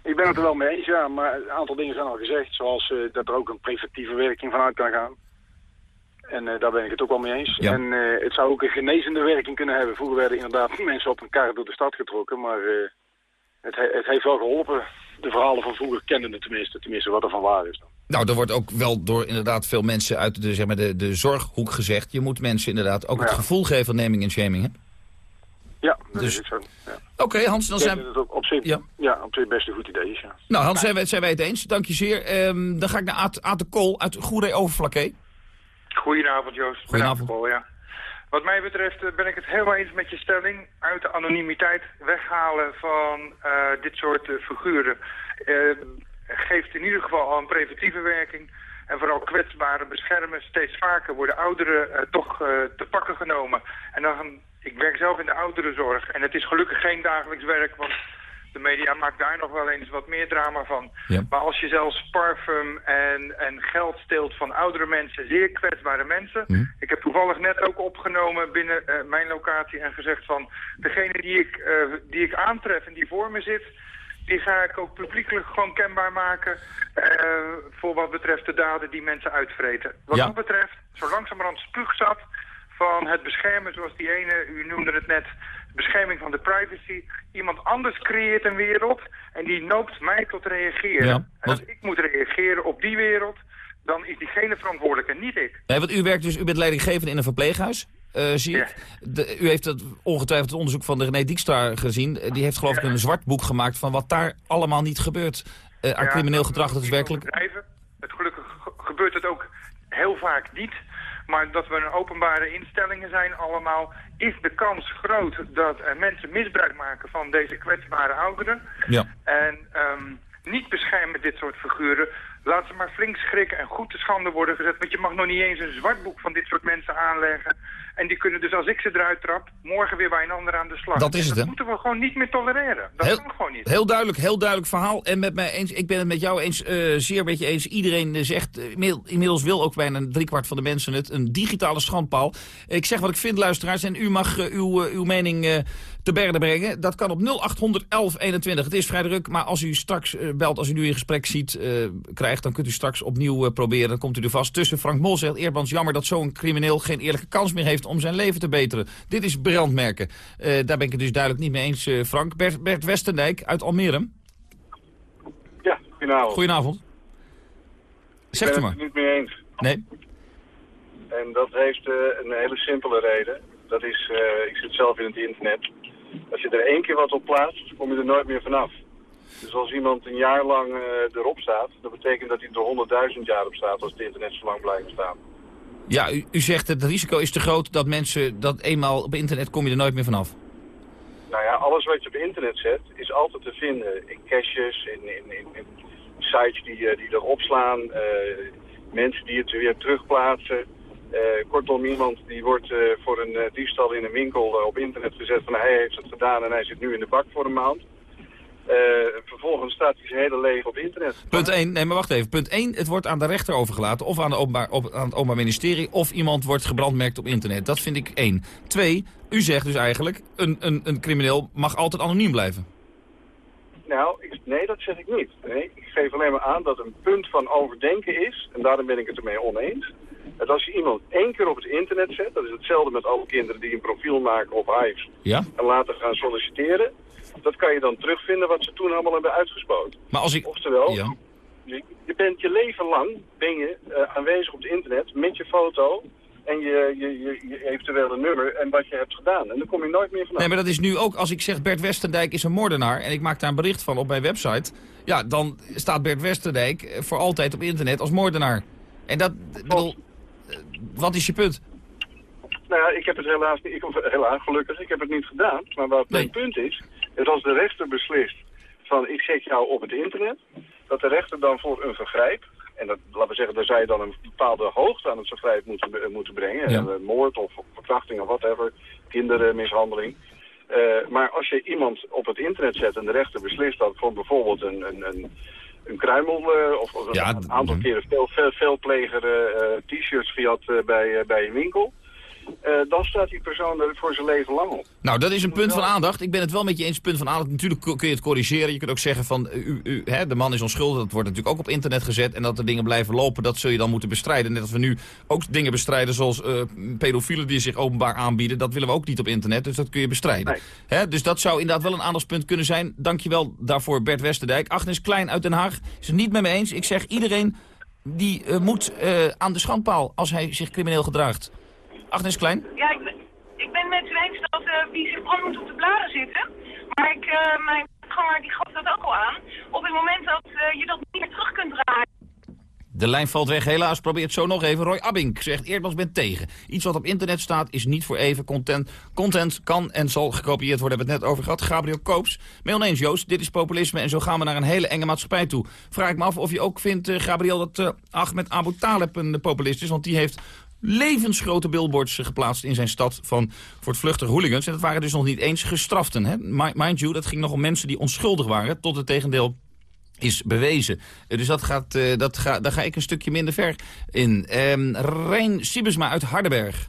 Ik ben het er wel mee eens, ja, maar een aantal dingen zijn al gezegd. Zoals uh, dat er ook een preventieve werking vanuit kan gaan. En daar ben ik het ook wel mee eens. Ja. En het zou ook een genezende werking kunnen hebben. Vroeger werden inderdaad mensen op een kar door de stad getrokken, maar het, he het heeft wel geholpen. De verhalen van vroeger kenden het tenminste, tenminste wat er van waar is dan. Nou, er wordt ook wel door inderdaad veel mensen uit de, zeg maar, de, de zorghoek gezegd... je moet mensen inderdaad ook ja. het gevoel geven van naming en shaming, hè? Ja, dat dus... is zo. Ja. Oké, okay, Hans, dan zijn we... op, op zich, ja. ja, op zich best een goed idee is, ja. Nou, Hans, zijn wij, zijn wij het eens. Dank je zeer. Um, dan ga ik naar Aad, Aad de Kool uit Goeree Overflakkee. Goedenavond, Joost. Goedenavond. Kool, ja. Wat mij betreft ben ik het helemaal eens met je stelling. Uit de anonimiteit weghalen van uh, dit soort uh, figuren. Uh, geeft in ieder geval al een preventieve werking. En vooral kwetsbare beschermen. Steeds vaker worden ouderen uh, toch uh, te pakken genomen. En dan, ik werk zelf in de ouderenzorg. En het is gelukkig geen dagelijks werk, want de media maakt daar nog wel eens wat meer drama van. Ja. Maar als je zelfs parfum en, en geld steelt van oudere mensen, zeer kwetsbare mensen. Hm. Ik heb toevallig net ook opgenomen binnen uh, mijn locatie en gezegd van... degene die ik, die ik aantref en die voor me zit die ga ik ook publiekelijk gewoon kenbaar maken uh, voor wat betreft de daden die mensen uitvreten. Wat ja. dat betreft, zo langzamerhand spuugzat van het beschermen, zoals die ene, u noemde het net, bescherming van de privacy. Iemand anders creëert een wereld en die noopt mij tot reageren. Ja, en als ik moet reageren op die wereld, dan is diegene verantwoordelijk en niet ik. Nee, want u werkt dus, u bent leidinggevende in een verpleeghuis. Uh, zie de, u heeft het ongetwijfeld het onderzoek van de René Dijkstra gezien. Die heeft geloof ik een zwart boek gemaakt van wat daar allemaal niet gebeurt. Uh, aan crimineel gedrag, dat is werkelijk... Het gelukkig gebeurt het ook heel vaak niet. Maar dat we een openbare instellingen zijn allemaal... is de kans groot dat mensen misbruik maken van deze kwetsbare ouderen. Ja. En um, niet beschermen dit soort figuren. Laat ze maar flink schrikken en goed te schande worden gezet. Want je mag nog niet eens een zwartboek van dit soort mensen aanleggen. En die kunnen dus als ik ze eruit trap, morgen weer bij een ander aan de slag. Dat is het, dat moeten we gewoon niet meer tolereren. Dat heel, kan gewoon niet. Heel duidelijk, heel duidelijk verhaal. En met mij eens, ik ben het met jou eens, uh, zeer met je eens. Iedereen zegt, uh, inmiddels wil ook bijna driekwart van de mensen het, een digitale schandpaal. Ik zeg wat ik vind, luisteraars, en u mag uw, uw mening te berde brengen. Dat kan op 0800 1121. Het is vrij druk, maar als u straks belt, als u nu in gesprek ziet, krijgt, dan kunt u straks opnieuw proberen. Dan komt u er vast tussen. Frank Mol zegt, Eerdmans, jammer dat zo'n crimineel geen eerlijke kans meer heeft om zijn leven te beteren. Dit is brandmerken. Uh, daar ben ik het dus duidelijk niet mee eens, Frank. Bert, Bert Westendijk uit Almere. Ja, goedenavond. Goedenavond. Zegt u maar. Ik ben het niet mee eens. Nee. En dat heeft een hele simpele reden. Dat is, ik zit zelf in het internet. Als je er één keer wat op plaatst, kom je er nooit meer vanaf. Dus als iemand een jaar lang erop staat, dat betekent dat hij er 100.000 jaar op staat als het internet zo lang blijft staan. Ja, u, u, zegt het risico is te groot dat mensen, dat eenmaal op internet kom je er nooit meer vanaf. Nou ja, alles wat je op internet zet is altijd te vinden. In caches, in, in, in, in sites die, die erop slaan, uh, mensen die het weer terugplaatsen. Uh, kortom, iemand die wordt uh, voor een diefstal in een winkel op internet gezet van hij heeft het gedaan en hij zit nu in de bak voor een maand. Vervolgens staat hij zijn hele leven op internet. Punt 1, nee maar wacht even. Punt 1, het wordt aan de rechter overgelaten of aan, de openbaar, op, aan het openbaar ministerie of iemand wordt gebrandmerkt op internet. Dat vind ik één. Twee, u zegt dus eigenlijk, een, een, een crimineel mag altijd anoniem blijven. Nou, ik, nee, dat zeg ik niet. Nee, ik geef alleen maar aan dat een punt van overdenken is, en daarom ben ik het ermee oneens, dat als je iemand één keer op het internet zet, dat is hetzelfde met alle kinderen die een profiel maken op Hives Ja? en later gaan solliciteren, dat kan je dan terugvinden wat ze toen allemaal hebben uitgesproken. Maar als ik... Oftewel, Ja. je, je bent je leven lang ben je, eh, aanwezig op het internet met je foto en je, je, je, je eventuele nummer en wat je hebt gedaan. En dan kom je nooit meer vanaf. Nee, maar dat is nu ook als ik zeg Bert Westerdijk is een moordenaar... en ik maak daar een bericht van op mijn website... ja, dan staat Bert Westerdijk eh, voor altijd op internet als moordenaar. En dat, bedoel, wat is je punt? Nou ja, ik heb het helaas niet, ik, helaas gelukkig, ik heb het niet gedaan. Maar wat mijn punt is, is als de rechter beslist van ik zet jou op het internet, dat de rechter dan voor een vergrijp, en dat, laten we zeggen, daar zou je dan een bepaalde hoogte aan het vergrijp moeten, moeten brengen, Ja. eh, moord of verkrachting of whatever, kindermishandeling. Eh, maar als je iemand op het internet zet en de rechter beslist dat voor bijvoorbeeld een, een, een, een kruimel eh, of, of Ja, een aantal keren veel, veel, veelpleger eh, t-shirts gehad eh, bij, eh, bij een winkel, eh, dan staat die persoon er voor zijn leven lang op. Nou, dat is een punt van aandacht. Ik ben het wel met je eens, punt van aandacht. Natuurlijk kun je het corrigeren. Je kunt ook zeggen van, eh, u, u, hè, de man is onschuldig. Dat wordt natuurlijk ook op internet gezet. En dat er dingen blijven lopen, dat zul je dan moeten bestrijden. Net als we nu ook dingen bestrijden zoals eh, pedofielen die zich openbaar aanbieden. Dat willen we ook niet op internet, dus dat kun je bestrijden. Hè, dus dat zou inderdaad wel een aandachtspunt kunnen zijn. Dankjewel daarvoor Bert Westerdijk. Agnes Klein uit Den Haag is het niet met me eens. Ik zeg iedereen die moet aan de schandpaal als hij zich crimineel gedraagt. Agnes Klein? Ja, ik ben, ik ben met u eens dat eh, wie zich brand moet op de blaren zitten. Maar ik, eh, mijn ganger die gaf dat ook al aan. Op het moment dat eh, je dat niet meer terug kunt draaien. De lijn valt weg, helaas. Probeer het zo nog even. Roy Abink zegt, Eerdmans bent tegen. Iets wat op internet staat is niet voor even content. Content kan en zal gekopieerd worden, hebben we het net over gehad. Gabriel Koops. Mee oneens, Joost. Dit is populisme en zo gaan we naar een hele enge maatschappij toe. Vraag ik me af of je ook vindt, Gabriel, dat eh, Ahmed Abu Talib een populist is. Want die heeft levensgrote billboards eh, geplaatst in zijn stad van, voor het vluchtige hooligans. En dat waren dus nog niet eens gestraften. Hè? Mi- Mind you, dat ging nog om mensen die onschuldig waren, tot het tegendeel is bewezen. Eh, Dus dat gaat, eh, dat ga, daar ga ik een stukje minder ver in. Ehm Rijn Siebesma uit Hardenberg.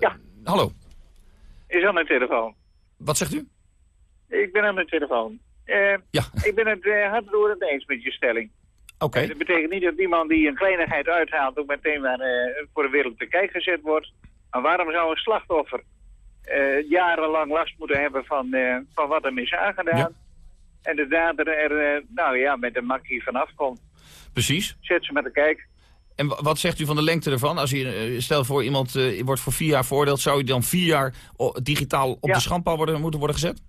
Ja. Hallo, Is aan mijn telefoon. wat zegt u? Ik ben aan mijn telefoon. Eh, Ja. Ik ben het uh, hardloerend eens met je stelling. Oké. Eh, dat betekent niet dat iemand die een kleinigheid uithaalt... ook meteen maar eh, voor de wereld te kijk gezet wordt. Maar waarom zou een slachtoffer eh, jarenlang last moeten hebben van, eh, van wat hem is aangedaan... en de dader er, nou ja, met een makkie vanaf komt? Precies. Zet ze met de kijk. En wa- wat zegt u van de lengte ervan? Als je, eh, stel voor iemand wordt voor vier jaar veroordeeld... zou je dan vier jaar digitaal op Ja. de schandpaal worden, moeten worden gezet?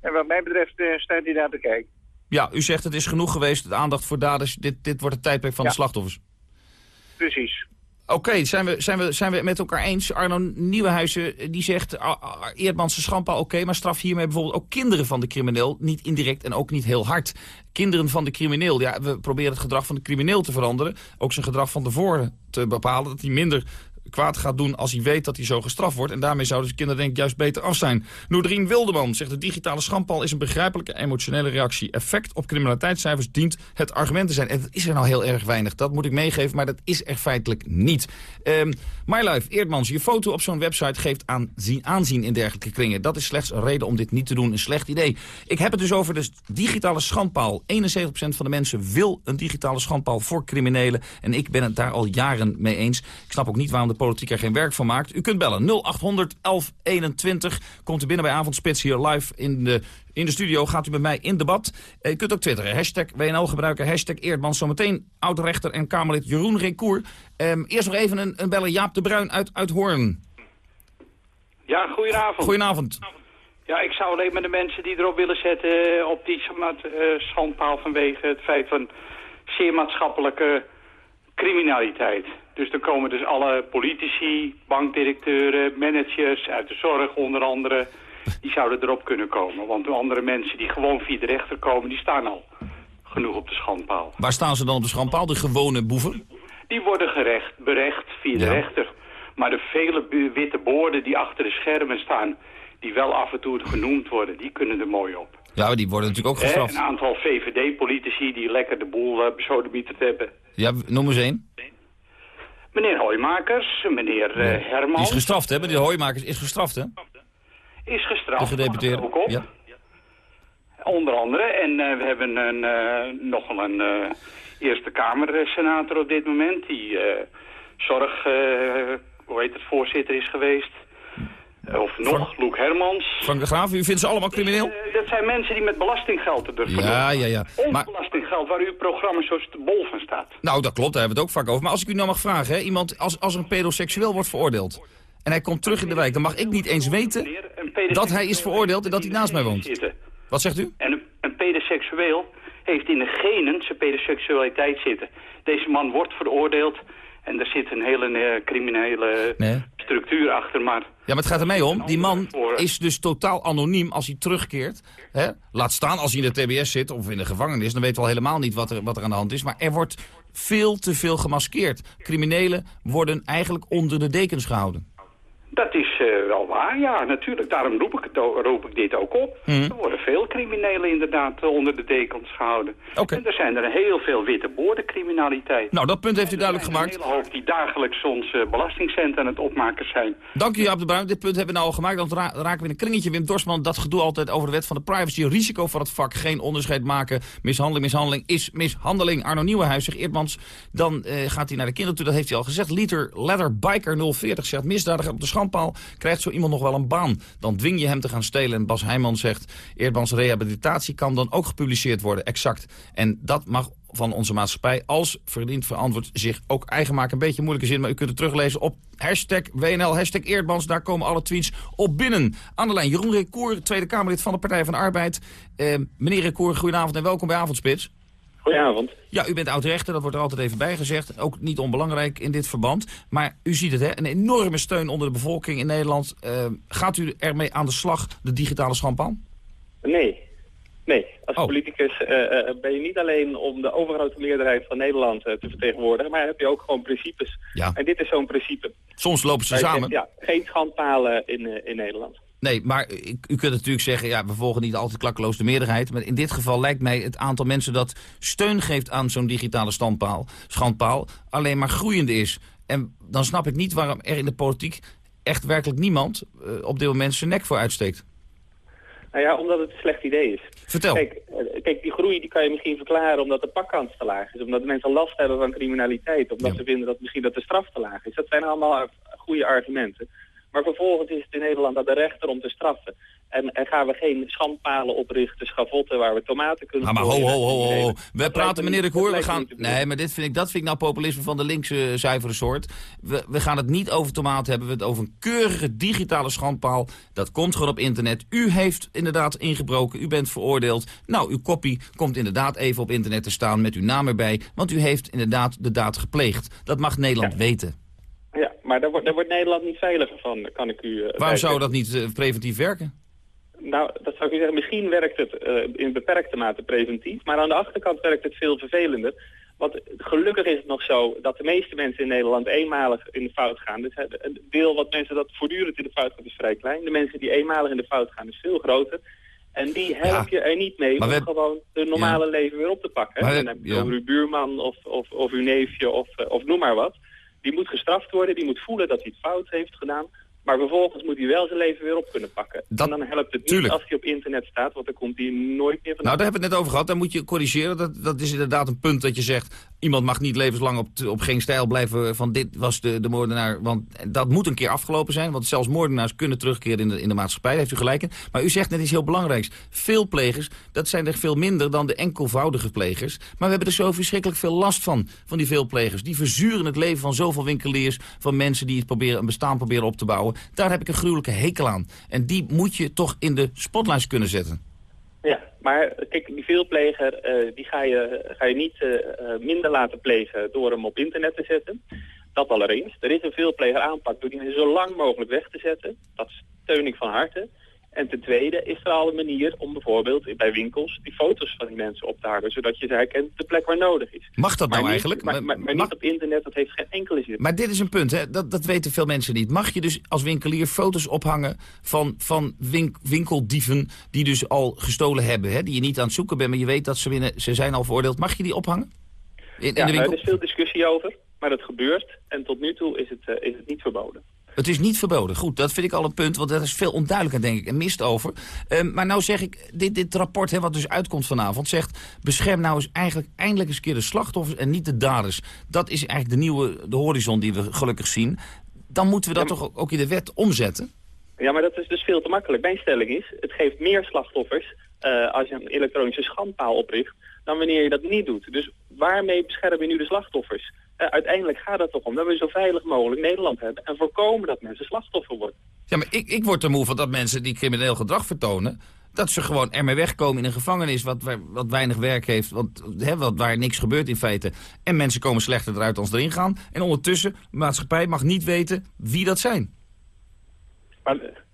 En wat mij betreft staat hij daar te kijken. Ja, u zegt het is genoeg geweest, de aandacht voor daders. Dit, dit wordt het tijdperk van Ja. de slachtoffers. Precies. Oké, zijn, we, zijn, we, zijn we met elkaar eens? Arno Nieuwenhuizen eh, die zegt, ah, ah, Eerdmans schandpaal oké... maar straf hiermee bijvoorbeeld ook kinderen van de crimineel... niet indirect en ook niet heel hard. Kinderen van de crimineel, ja, we proberen het gedrag van de crimineel te veranderen. Ook zijn gedrag van tevoren te bepalen... dat hij minder kwaad gaat doen als hij weet dat hij zo gestraft wordt. En daarmee zouden de kinderen denk ik juist beter af zijn. Noordrien Wildeman zegt de digitale schandpaal is een begrijpelijke emotionele reactie. Effect op criminaliteitscijfers dient het argument te zijn. En dat is er nou heel erg weinig. Dat moet ik meegeven, maar dat is er feitelijk niet. Um, MyLife, Eerdmans, je foto op zo'n website geeft aanzien, aanzien in dergelijke kringen. Dat is slechts een reden om dit niet te doen. Een slecht idee. Ik heb het dus over de digitale schandpaal. 71% van de mensen wil een digitale schandpaal voor criminelen. En ik ben het daar al jaren mee eens. Ik snap ook niet waarom de politiek er geen werk van maakt. U kunt bellen 0800 1121. Komt u binnen bij Avondspits hier live in de, in de studio. Gaat u met mij in debat. Uh, u kunt ook twitteren. Hashtag WNL gebruiken. Hashtag Eerdman. Zometeen oud-rechter en Kamerlid Jeroen Recour. Um, eerst nog even een, een bellen. Jaap de Bruin uit, uit Hoorn. Ja, goedenavond. Goedenavond. Ja, ik zou alleen maar de mensen die erop willen zetten uh, op die uh, schandpaal vanwege het feit van zeer maatschappelijke criminaliteit. Dus dan komen dus alle politici, bankdirecteuren, managers uit de zorg onder andere... die zouden erop kunnen komen. Want de andere mensen die gewoon via de rechter komen, die staan al genoeg op de schandpaal. Waar staan ze dan op de schandpaal, de gewone boeven? Die worden gerecht, berecht via de ja. rechter. Maar de vele witte boorden die achter de schermen staan... die wel af en toe genoemd worden, die kunnen er mooi op. Ja, die worden natuurlijk ook gestraft. Een aantal VVD-politici die lekker de boel uh, besodemieterd hebben. Ja, noem eens één. Meneer Hoijmakers, meneer uh, Herman. Is gestraft, hè? Meneer Hoijmakers is gestraft, hè? Is gestraft. De gedeputeerde. Ook op. Ja. onder andere. En we hebben een, nog wel een Eerste Kamersenator op dit moment... die zorg, hoe heet het, voorzitter is geweest... Of nog, Loek Hermans. Frank de Graaf, u vindt ze allemaal crimineel? dat zijn mensen die met belastinggeld er Ja, ja, ja. Ons maar... belastinggeld, waar uw programma zo bol van staat. Nou, dat klopt, daar hebben we het ook vaak over. Maar als ik u nou mag vragen, hè, iemand, als, als een pedoseksueel wordt veroordeeld... en hij komt terug in de wijk, dan mag ik niet eens weten dat hij is veroordeeld en dat hij naast mij woont. Wat zegt u? En een, een pedoseksueel heeft in de genen zijn pedoseksualiteit zitten. Deze man wordt veroordeeld en er zit een hele criminele structuur achter, maar... Ja, maar het gaat er mee om. Die man is dus totaal anoniem als hij terugkeert. Hè? Laat staan als hij in de TBS zit of in de gevangenis. Dan weten we al helemaal niet wat er, wat er aan de hand is. Maar er wordt veel te veel gemaskeerd. Criminelen worden eigenlijk onder de dekens gehouden. Dat is uh, wel waar, ja, natuurlijk. Daarom roep ik, het, roep ik dit ook op. Mhm. Er worden veel criminelen inderdaad eh, onder de dekens gehouden. Okay. En er zijn er heel veel witte boordencriminaliteit. Nou, dat punt heeft u duidelijk gemaakt. Er zijn een hele hoop die dagelijks onze uh, belastingcenten aan het opmaken zijn. Dank u, Jaap de Bruin. Dit punt hebben we nou al gemaakt. Dan raken we in een kringetje. Wim Dorsman, dat gedoe altijd over de wet van de privacy. Risico van het vak, geen onderscheid maken. Mishandeling, mishandeling is mishandeling. Arno Nieuwenhuis zegt Eerdmans. Dan uh, gaat hij naar de kinderen toe, dat heeft hij al gezegd. Liter Leather Biker 040 zegt misdadiger op de krijgt zo iemand nog wel een baan. Dan dwing je hem te gaan stelen. En Bas Heijman zegt, Eerdmans rehabilitatie kan dan ook gepubliceerd worden. Exact. En dat mag van onze maatschappij als verdient verantwoord zich ook eigen maken. Een beetje moeilijke zin, maar u kunt het teruglezen op hashtag WNL, hashtag Eerdmans. Daar komen alle tweets op binnen. Aan de lijn Jeroen Recour, Tweede Kamerlid van de Partij van de Arbeid. Eh, meneer Recour, goedenavond en welkom bij Avondspits. Goedenavond. Ja, u bent oud-rechter, dat wordt er altijd even bijgezegd. Ook niet onbelangrijk in dit verband. Maar u ziet het, hè? een enorme steun onder de bevolking in Nederland. Uh, gaat u ermee aan de slag, de digitale schampan? Nee. Nee, als oh. politicus uh, ben je niet alleen om de overgrote meerderheid van Nederland te vertegenwoordigen, maar heb je ook gewoon principes. Ja. En dit is zo'n principe. Soms lopen ze samen. ja, geen schandpalen in, in Nederland. Nee, maar u kunt natuurlijk zeggen, ja, we volgen niet altijd klakkeloos de meerderheid. Maar in dit geval lijkt mij het aantal mensen dat steun geeft aan zo'n digitale standpaal, schandpaal, alleen maar groeiende is. En dan snap ik niet waarom er in de politiek echt werkelijk niemand uh, op dit moment zijn nek voor uitsteekt. Nou ja, omdat het een slecht idee is. Vertel. Kijk, eh, kijk, die groei die kan je misschien verklaren omdat de pakkans te laag is. Omdat mensen last hebben van criminaliteit. Omdat ze vinden dat misschien dat de straf te laag is. Dat zijn allemaal goede argumenten. Maar vervolgens is het in Nederland aan de rechter om te straffen. En, en gaan we geen schandpalen oprichten, schavotten waar we tomaten kunnen... Ah, maar ho, ho, ho, ho. We praten, meneer de Koer, we gaan... Nee, maar dit vind ik, dat vind ik nou populisme van de linkse zuivere soort. We, we gaan het niet over tomaten hebben, we het over een keurige digitale schandpaal. Dat komt gewoon op internet. U heeft inderdaad ingebroken, u bent veroordeeld. Nou, uw kopie komt inderdaad even op internet te staan met uw naam erbij. Want u heeft inderdaad de daad gepleegd. Dat mag Nederland weten. Ja, maar daar wordt, daar wordt Nederland niet veiliger van, kan ik u uh, Waarom zou dat niet uh, preventief werken? Nou, dat zou ik u zeggen. Misschien werkt het uh, in beperkte mate preventief. Maar aan de achterkant werkt het veel vervelender. Want gelukkig is het nog zo dat de meeste mensen in Nederland eenmalig in de fout gaan. Dus het deel wat mensen dat voortdurend in de fout gaan is vrij klein. De mensen die eenmalig in de fout gaan is veel groter. En die help je er niet mee om gewoon hun normale leven weer op te pakken. Maar Dan heb je over uw buurman of, of, of uw neefje of, of noem maar wat. Die moet gestraft worden, die moet voelen dat hij het fout heeft gedaan. Maar vervolgens moet hij wel zijn leven weer op kunnen pakken. en dan helpt het niet als hij op internet staat, want dan komt hij nooit meer van. Nou, daar hebben we het net over gehad. Dan moet je corrigeren. Dat, dat is inderdaad een punt dat je zegt... iemand mag niet levenslang op, op geen stijl blijven van dit was de, de moordenaar. Want dat moet een keer afgelopen zijn. Want zelfs moordenaars kunnen terugkeren in de, in de maatschappij. Daar heeft u gelijk in. Maar u zegt net iets heel belangrijks. Veel plegers, dat zijn er veel minder dan de enkelvoudige plegers. Maar we hebben er zo verschrikkelijk veel last van. Van die veel plegers. Die verzuren het leven van zoveel winkeliers. Van mensen die het proberen, een bestaan proberen op te bouwen. Daar heb ik een gruwelijke hekel aan. En die moet je toch in de spotlights kunnen zetten. Ja, maar kijk, die veelpleger uh, die ga, je, ga je niet uh, minder laten plegen door hem op internet te zetten. Dat allereerst. Er is een veelpleger aanpak door die zo lang mogelijk weg te zetten. Dat steun ik van harte. En ten tweede is er al een manier om bijvoorbeeld bij winkels die foto's van die mensen op te houden. Zodat je ze herkent de plek waar nodig is. Mag dat nou eigenlijk? Maar, maar, maar niet op internet, dat heeft geen enkele zin. Maar dit is een punt, hè? Dat, dat weten veel mensen niet. Mag je dus als winkelier foto's ophangen van, van winkeldieven die dus al gestolen hebben? Hè? Die je niet aan het zoeken bent, maar je weet dat ze, winnen, ze zijn al veroordeeld. Mag je die ophangen? In, in de winkel? er is veel discussie over, maar dat gebeurt. En tot nu toe is het, uh, is het niet verboden. Het is niet verboden. Goed, dat vind ik al een punt, want er is veel onduidelijkheid, denk ik, en mist over. Ehm, maar nou zeg ik, dit, dit rapport, hè, wat dus uitkomt vanavond, zegt... bescherm nou eens eigenlijk eindelijk eens een keer de slachtoffers en niet de daders. Dat is eigenlijk de nieuwe de horizon die we gelukkig zien. Dan moeten we dat toch ook in de wet omzetten? Ja, maar dat is dus veel te makkelijk. Mijn stelling is, het geeft meer slachtoffers eh, als je een elektronische schandpaal opricht... dan wanneer je dat niet doet. Dus waarmee bescherm je nu de slachtoffers? Uh, uiteindelijk gaat het toch om dat we zo veilig mogelijk Nederland hebben... en voorkomen dat mensen slachtoffer worden. Ja, maar ik, ik word er moe van dat mensen die crimineel gedrag vertonen... dat ze gewoon ermee wegkomen in een gevangenis wat, wat weinig werk heeft... Wat, hè, wat, waar niks gebeurt in feite. En mensen komen slechter eruit ze erin gaan. En ondertussen, de maatschappij mag niet weten wie dat zijn. Maar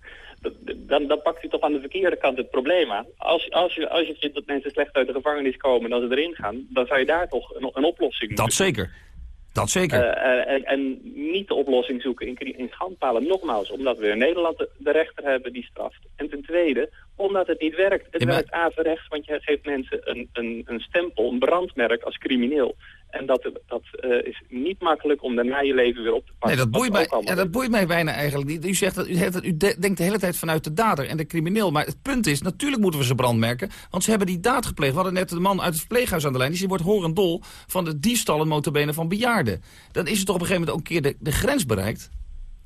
dan, dan pakt u toch aan de verkeerde kant het probleem aan. Als, als, je, als je vindt dat mensen slecht uit de gevangenis komen en als ze erin gaan... dan zou je daar toch een, een oplossing Dat zeker. Dat zeker. Uh, en, en, niet de oplossing zoeken in, in schandpalen. Nogmaals, omdat we in Nederland de, de, rechter hebben die straft. En ten tweede, omdat het niet werkt. Het ja, maar... werkt averechts, want je geeft mensen een, een, een stempel, een brandmerk als crimineel. En dat, dat uh, is niet makkelijk om daarna je leven weer op te pakken. Nee, dat boeit, mij, ja, dat boeit mij bijna eigenlijk niet. U zegt dat u, heeft, u de, denkt de hele tijd vanuit de dader en de crimineel. Maar het punt is, natuurlijk moeten we ze brandmerken. Want ze hebben die daad gepleegd. We hadden net de man uit het verpleeghuis aan de lijn. Die wordt horendol van de diefstallen motorbenen van bejaarden. Dan is het toch op een gegeven moment ook een keer de, de grens bereikt?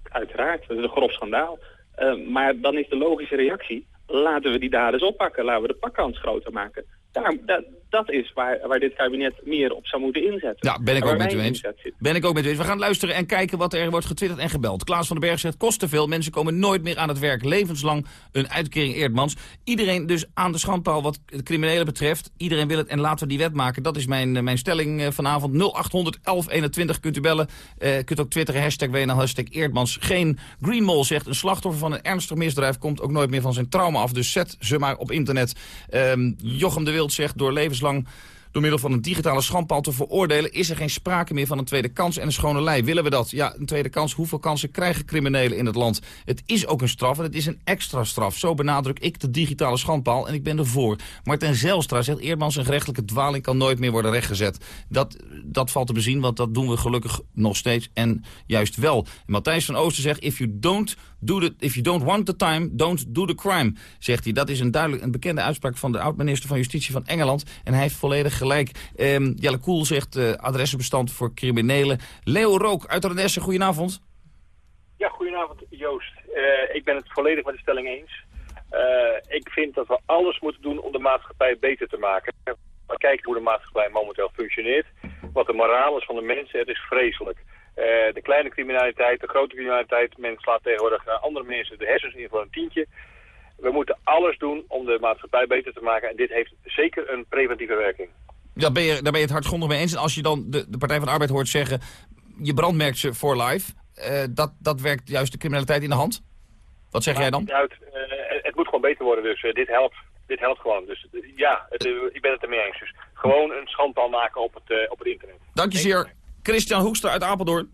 Uiteraard, dat is een grof schandaal. Uh, maar dan is de logische reactie, laten we die daders oppakken. Laten we de pakkans groter maken. Daar, dat, dat is waar, waar dit kabinet meer op zou moeten inzetten. Ja, ben ik ook met u eens. Ben ik ook met u eens. We gaan luisteren en kijken wat er wordt getwitterd en gebeld. Klaas van den Berg zegt, kost te veel. Mensen komen nooit meer aan het werk. Levenslang een uitkering Eerdmans. Iedereen dus aan de schandpaal wat criminelen betreft. Iedereen wil het en laten we die wet maken. Dat is mijn, mijn stelling vanavond. 0800 1121 kunt u bellen. Uh, kunt ook twitteren, hashtag WNL, hashtag Eerdmans. Geen Green Mall zegt, een slachtoffer van een ernstig misdrijf komt ook nooit meer van zijn trauma af. Dus zet ze maar op internet. Um, Jochem de Wild zegt, door levenslang door middel van een digitale schandpaal te veroordelen... is er geen sprake meer van een tweede kans en een schone lei. Willen we dat? Ja, een tweede kans. Hoeveel kansen krijgen criminelen in het land? Het is ook een straf en het is een extra straf. Zo benadruk ik de digitale schandpaal en ik ben ervoor. Martin Zelstra zegt Eerdmans een gerechtelijke dwaling kan nooit meer worden rechtgezet. Dat, dat valt te bezien, want dat doen we gelukkig nog steeds en juist wel. Matthijs van Oosten zegt, if you don't do the, if you don't want the time, don't do the crime, zegt hij. Dat is een duidelijk een bekende uitspraak van de oud-minister van Justitie van Engeland. En hij heeft volledig gelijk. Um, Jelle Koel zegt uh, adressenbestand voor criminelen. Leo Rook uit Renesse, goedenavond. Ja, goedenavond Joost. Uh, ik ben het volledig met de stelling eens. Uh, ik vind dat we alles moeten doen om de maatschappij beter te maken. Maar kijken hoe de maatschappij momenteel functioneert. Wat de moraal is van de mensen, het is vreselijk. Uh, de kleine criminaliteit, de grote criminaliteit. Men slaat tegenwoordig uh, andere mensen de hersens in voor een tientje. We moeten alles doen om de maatschappij beter te maken. En dit heeft zeker een preventieve werking. Ja, ben je, daar ben je het hardgrondig mee eens. En als je dan de, de Partij van de Arbeid hoort zeggen... je brandmerkt ze for life... Uh, dat, dat werkt juist de criminaliteit in de hand? Wat zeg jij dan? Uit, het moet gewoon beter worden, dus dit helpt. Dit helpt gewoon. Dus ja, het, ik ben het ermee eens. Dus gewoon een schandpaal maken op het, op het internet. Dank je zeer. Christian Hoekstra uit Apeldoorn.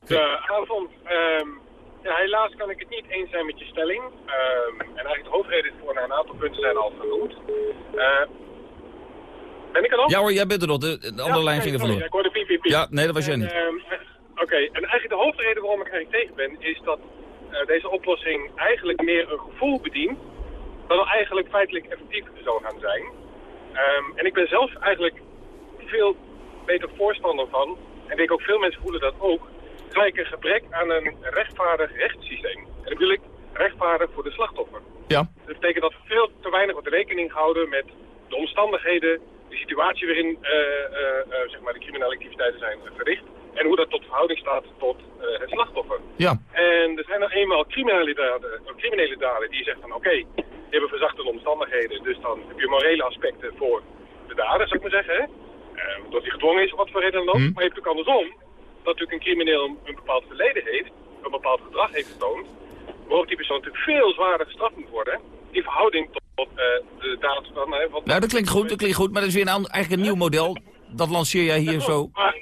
Goedenavond. Um, ja, helaas kan ik het niet eens zijn met je stelling. Um, en eigenlijk de hoofdreden voor een aantal punten zijn al genoemd. Uh, ben ik er nog? Ja hoor, jij bent er nog. De, de andere ja, lijn ging er vandoor. Ja, ik hoorde piep, piep, piep. Ja, nee, dat was jij niet. Um, Oké, okay. en eigenlijk de hoofdreden waarom ik eigenlijk tegen ben... is dat uh, deze oplossing eigenlijk meer een gevoel bedient... dan er eigenlijk feitelijk effectief zou gaan zijn. En ik ben zelf eigenlijk veel beter voorstander van, en ik denk ook veel mensen voelen dat ook, gelijk een gebrek aan een rechtvaardig rechtssysteem. En dan bedoel ik rechtvaardig voor de slachtoffer. Ja. Dat betekent dat we veel te weinig wat rekening houden met de omstandigheden, de situatie waarin uh, uh, uh, zeg maar de criminele activiteiten zijn verricht. En hoe dat tot verhouding staat tot het slachtoffer. Ja. En er zijn nog eenmaal criminele daden, criminele daden die zeggen van oké, okay, die hebben verzachtende omstandigheden. Dus dan heb je morele aspecten voor de dader, zou ik maar zeggen. Hè? Uh, dat hij gedwongen is, of wat voor reden dan ook. Hmm. Maar je hebt ook andersom, dat natuurlijk een crimineel een bepaald verleden heeft, een bepaald gedrag heeft getoond, waarop die persoon natuurlijk veel zwaarder gestraft moet worden, in verhouding tot, uh, de daad van... Uh, wat nou, dat klinkt goed, dat klinkt goed, maar dat is weer een eigenlijk een nieuw model. Dat lanceer jij hier zo. Maar,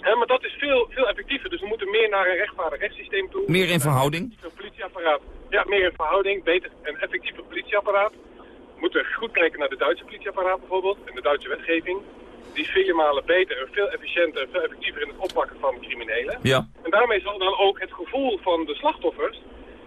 hè, maar dat is veel, veel effectiever, dus we moeten meer naar een rechtvaardig rechtssysteem toe. Meer in verhouding? Een politieapparaat. Ja, meer in verhouding, beter en effectiever politieapparaat. We moeten goed kijken naar de Duitse politieapparaat bijvoorbeeld en de Duitse wetgeving. Die is vele malen beter en veel efficiënter en veel effectiever in het oppakken van criminelen. Ja. En daarmee zal dan ook het gevoel van de slachtoffers,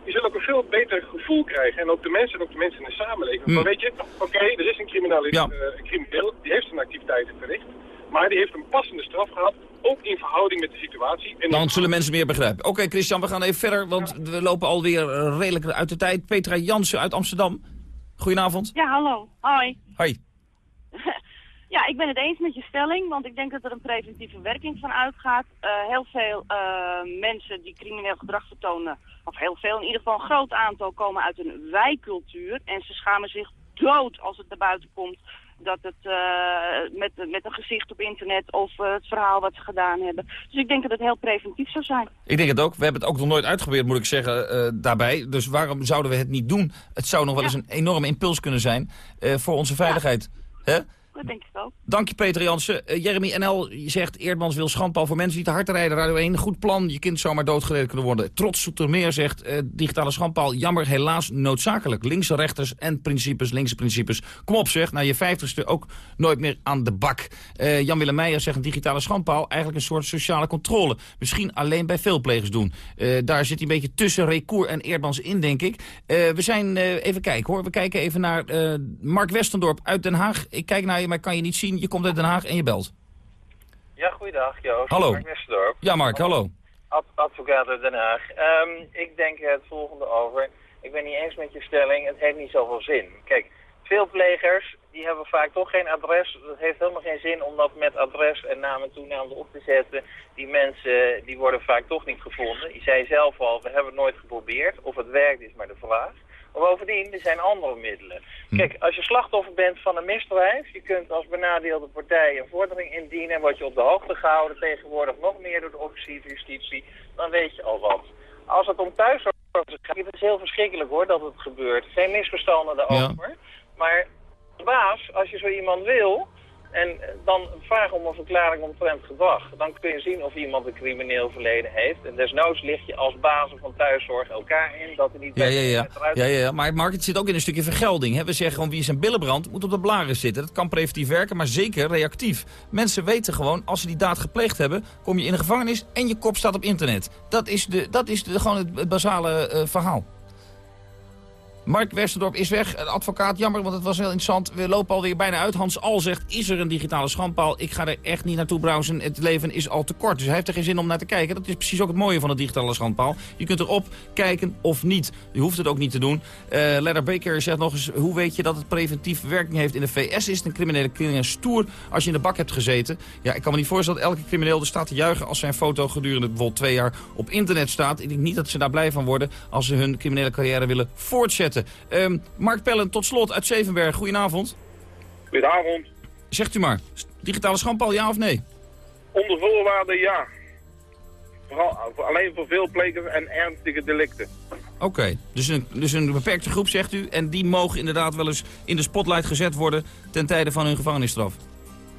die zullen ook een veel beter gevoel krijgen. En ook de mensen en ook de mensen in de samenleving. Hmm. Van weet je, oké, er is een, crimineel, Ja. eh, een crimineel, die heeft zijn activiteiten verricht. Maar die heeft een passende straf gehad, ook in verhouding met de situatie. En Dan zullen mensen meer begrijpen. Oké, Christian, we gaan even verder, want we lopen alweer eh, redelijk uit de tijd. Petra Jansen uit Amsterdam. Goedenavond. Ja, hallo. Hoi. Hoi. Ja, ik ben het eens met je stelling, want ik denk dat er een preventieve werking van uitgaat. Eh, heel veel eh, mensen die crimineel gedrag vertonen, of heel veel, in ieder geval een groot aantal, komen uit een wijcultuur. En ze schamen zich dood als het naar buiten komt dat het eh, met, met een gezicht op internet of het verhaal wat ze gedaan hebben. Dus ik denk dat het heel preventief zou zijn. Ik denk het ook. We hebben het ook nog nooit uitgeprobeerd, moet ik zeggen, daarbij. Dus waarom zouden we het niet doen? Het zou nog wel eens een enorme impuls kunnen zijn voor onze veiligheid. Hè? Dat denk ik ook. Dank je, Peter Jansen. Eh, Jeremy NL zegt, Eerdmans wil schandpaal voor mensen die te hard rijden. Radio 1, goed plan. Je kind zou maar doodgereden kunnen worden. Trots Soetermeer zegt, eh, digitale schandpaal, jammer, helaas noodzakelijk. Linkse rechters en principes, linkse principes. Kom op zeg, na je vijftigste ook nooit meer aan de bak. Eh, Jan-Willem Meijer zegt, een digitale schandpaal, eigenlijk een soort sociale controle. Misschien alleen bij veelplegers doen. Daar zit hij een beetje tussen Recour en Eerdmans in, denk ik. We zijn, even kijken hoor, we kijken even naar Mark Westendorp uit Den Haag. Ik kijk naar je, maar ik kan je niet zien. Je komt uit Den Haag en je belt. Ja, goeiedag Joost. Hallo. Mark Westerdorp. Ja, Mark, hallo. Ad- advocaat uit Den Haag. Ehm, ik denk het volgende over. Ik ben niet eens met je stelling. Het heeft niet zoveel zin. Kijk, veel plegers die hebben vaak toch geen adres. Dat heeft helemaal geen zin om dat met adres en naam en toenaam erop te zetten. Die mensen die worden vaak toch niet gevonden. Je zei zelf al, we hebben het nooit geprobeerd. Of het werkt is maar de vraag. Maar bovendien, er zijn andere middelen. Kijk, als je slachtoffer bent van een misdrijf, je kunt als benadeelde partij een vordering indienen, word je op de hoogte gehouden, tegenwoordig nog meer door de officier van justitie, dan weet je al wat. Als het om thuiszorg gaat, het is heel verschrikkelijk hoor dat het gebeurt. Geen misverstanden daarover. Maar baas, als je zo iemand wil, en dan vraag om een verklaring omtrent gedrag. Dan kun je zien of iemand een crimineel verleden heeft. En desnoods lig je als bazen van thuiszorg elkaar in dat er niet Ja, ja, ja. eruit ja, ja, ja. Maar Mark, het zit ook in een stukje vergelding. Hè? We zeggen gewoon wie zijn billenbrand moet op de blaren zitten. Dat kan preventief werken, maar zeker reactief. Mensen weten gewoon, als ze die daad gepleegd hebben, kom je in de gevangenis en je kop staat op internet. Dat is, de, dat is de, gewoon het, het basale eh, verhaal. Mark Westerdorp is weg, een advocaat. Jammer, want het was heel interessant. We lopen alweer bijna uit. Hans Al zegt, is er een digitale schandpaal? Ik ga er echt niet naartoe browsen. Het leven is al te kort. Dus hij heeft er geen zin om naar te kijken. Dat is precies ook het mooie van een digitale schandpaal. Je kunt erop kijken of niet. Je hoeft het ook niet te doen. Eh Leonard Baker zegt nog eens, hoe weet je dat het preventief werking heeft? In de VS is het een criminele kring stoer als je in de bak hebt gezeten. Ja, ik kan me niet voorstellen dat elke crimineel er staat te juichen als zijn foto gedurende bijvoorbeeld twee jaar op internet staat. Ik denk niet dat ze daar blij van worden als ze hun criminele carrière willen voortzetten. Ehm, Mark Pellen, tot slot uit Zevenberg. Goedenavond. Goedenavond. Zegt u maar, digitale schandpaal ja of nee? Onder voorwaarden ja. Vooral, alleen voor veel en ernstige delicten. Oké, dus, een, dus een beperkte groep zegt u. En die mogen inderdaad wel eens in de spotlight gezet worden ten tijde van hun gevangenisstraf.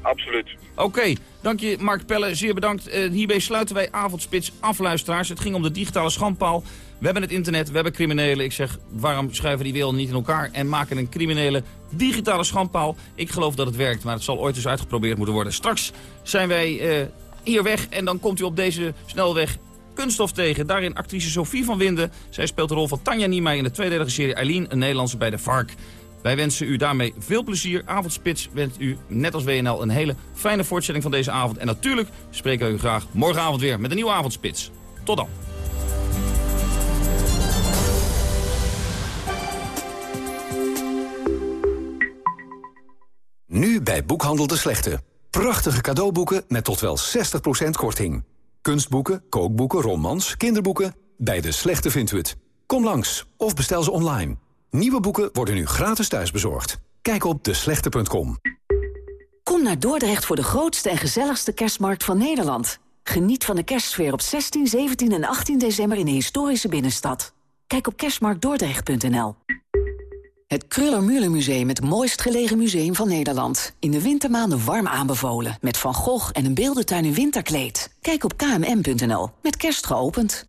Absoluut. Oké, dank je Mark Pelle, zeer bedankt. Eh, hierbij sluiten wij Avondspits af, luisteraars. Het ging om de digitale schandpaal. We hebben het internet, we hebben criminelen. Ik zeg, waarom schuiven die werelden niet in elkaar en maken een criminele digitale schandpaal? Ik geloof dat het werkt, maar het zal ooit eens uitgeprobeerd moeten worden. Straks zijn wij eh, hier weg en dan komt u op deze snelweg kunststof tegen. Daarin actrice Sophie van Winden. Zij speelt de rol van Tanja Niemeyer in de tweedelige serie Eileen, een Nederlandse bij de Vark. Wij wensen u daarmee veel plezier. Avondspits wenst u, net als WNL, een hele fijne voortzetting van deze avond. En natuurlijk spreken we u graag morgenavond weer met een nieuwe Avondspits. Tot dan. Nu bij Boekhandel de Slechte. Prachtige cadeauboeken met tot wel 60% korting. Kunstboeken, kookboeken, romans, kinderboeken. Bij de Slechte vindt u het. Kom langs of bestel ze online. Nieuwe boeken worden nu gratis thuisbezorgd. Kijk op deslechte.com. Kom naar Dordrecht voor de grootste en gezelligste kerstmarkt van Nederland. Geniet van de kerstsfeer op 16, 17 en 18 december in de historische binnenstad. Kijk op kerstmarktdordrecht.nl. Het Kruller-Müller Museum, het mooist gelegen museum van Nederland. In de wintermaanden warm aanbevolen. Met Van Gogh en een beeldentuin in winterkleed. Kijk op kmm.nl. Met kerst geopend.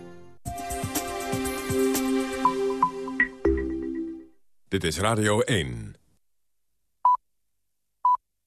Dit is Radio 1.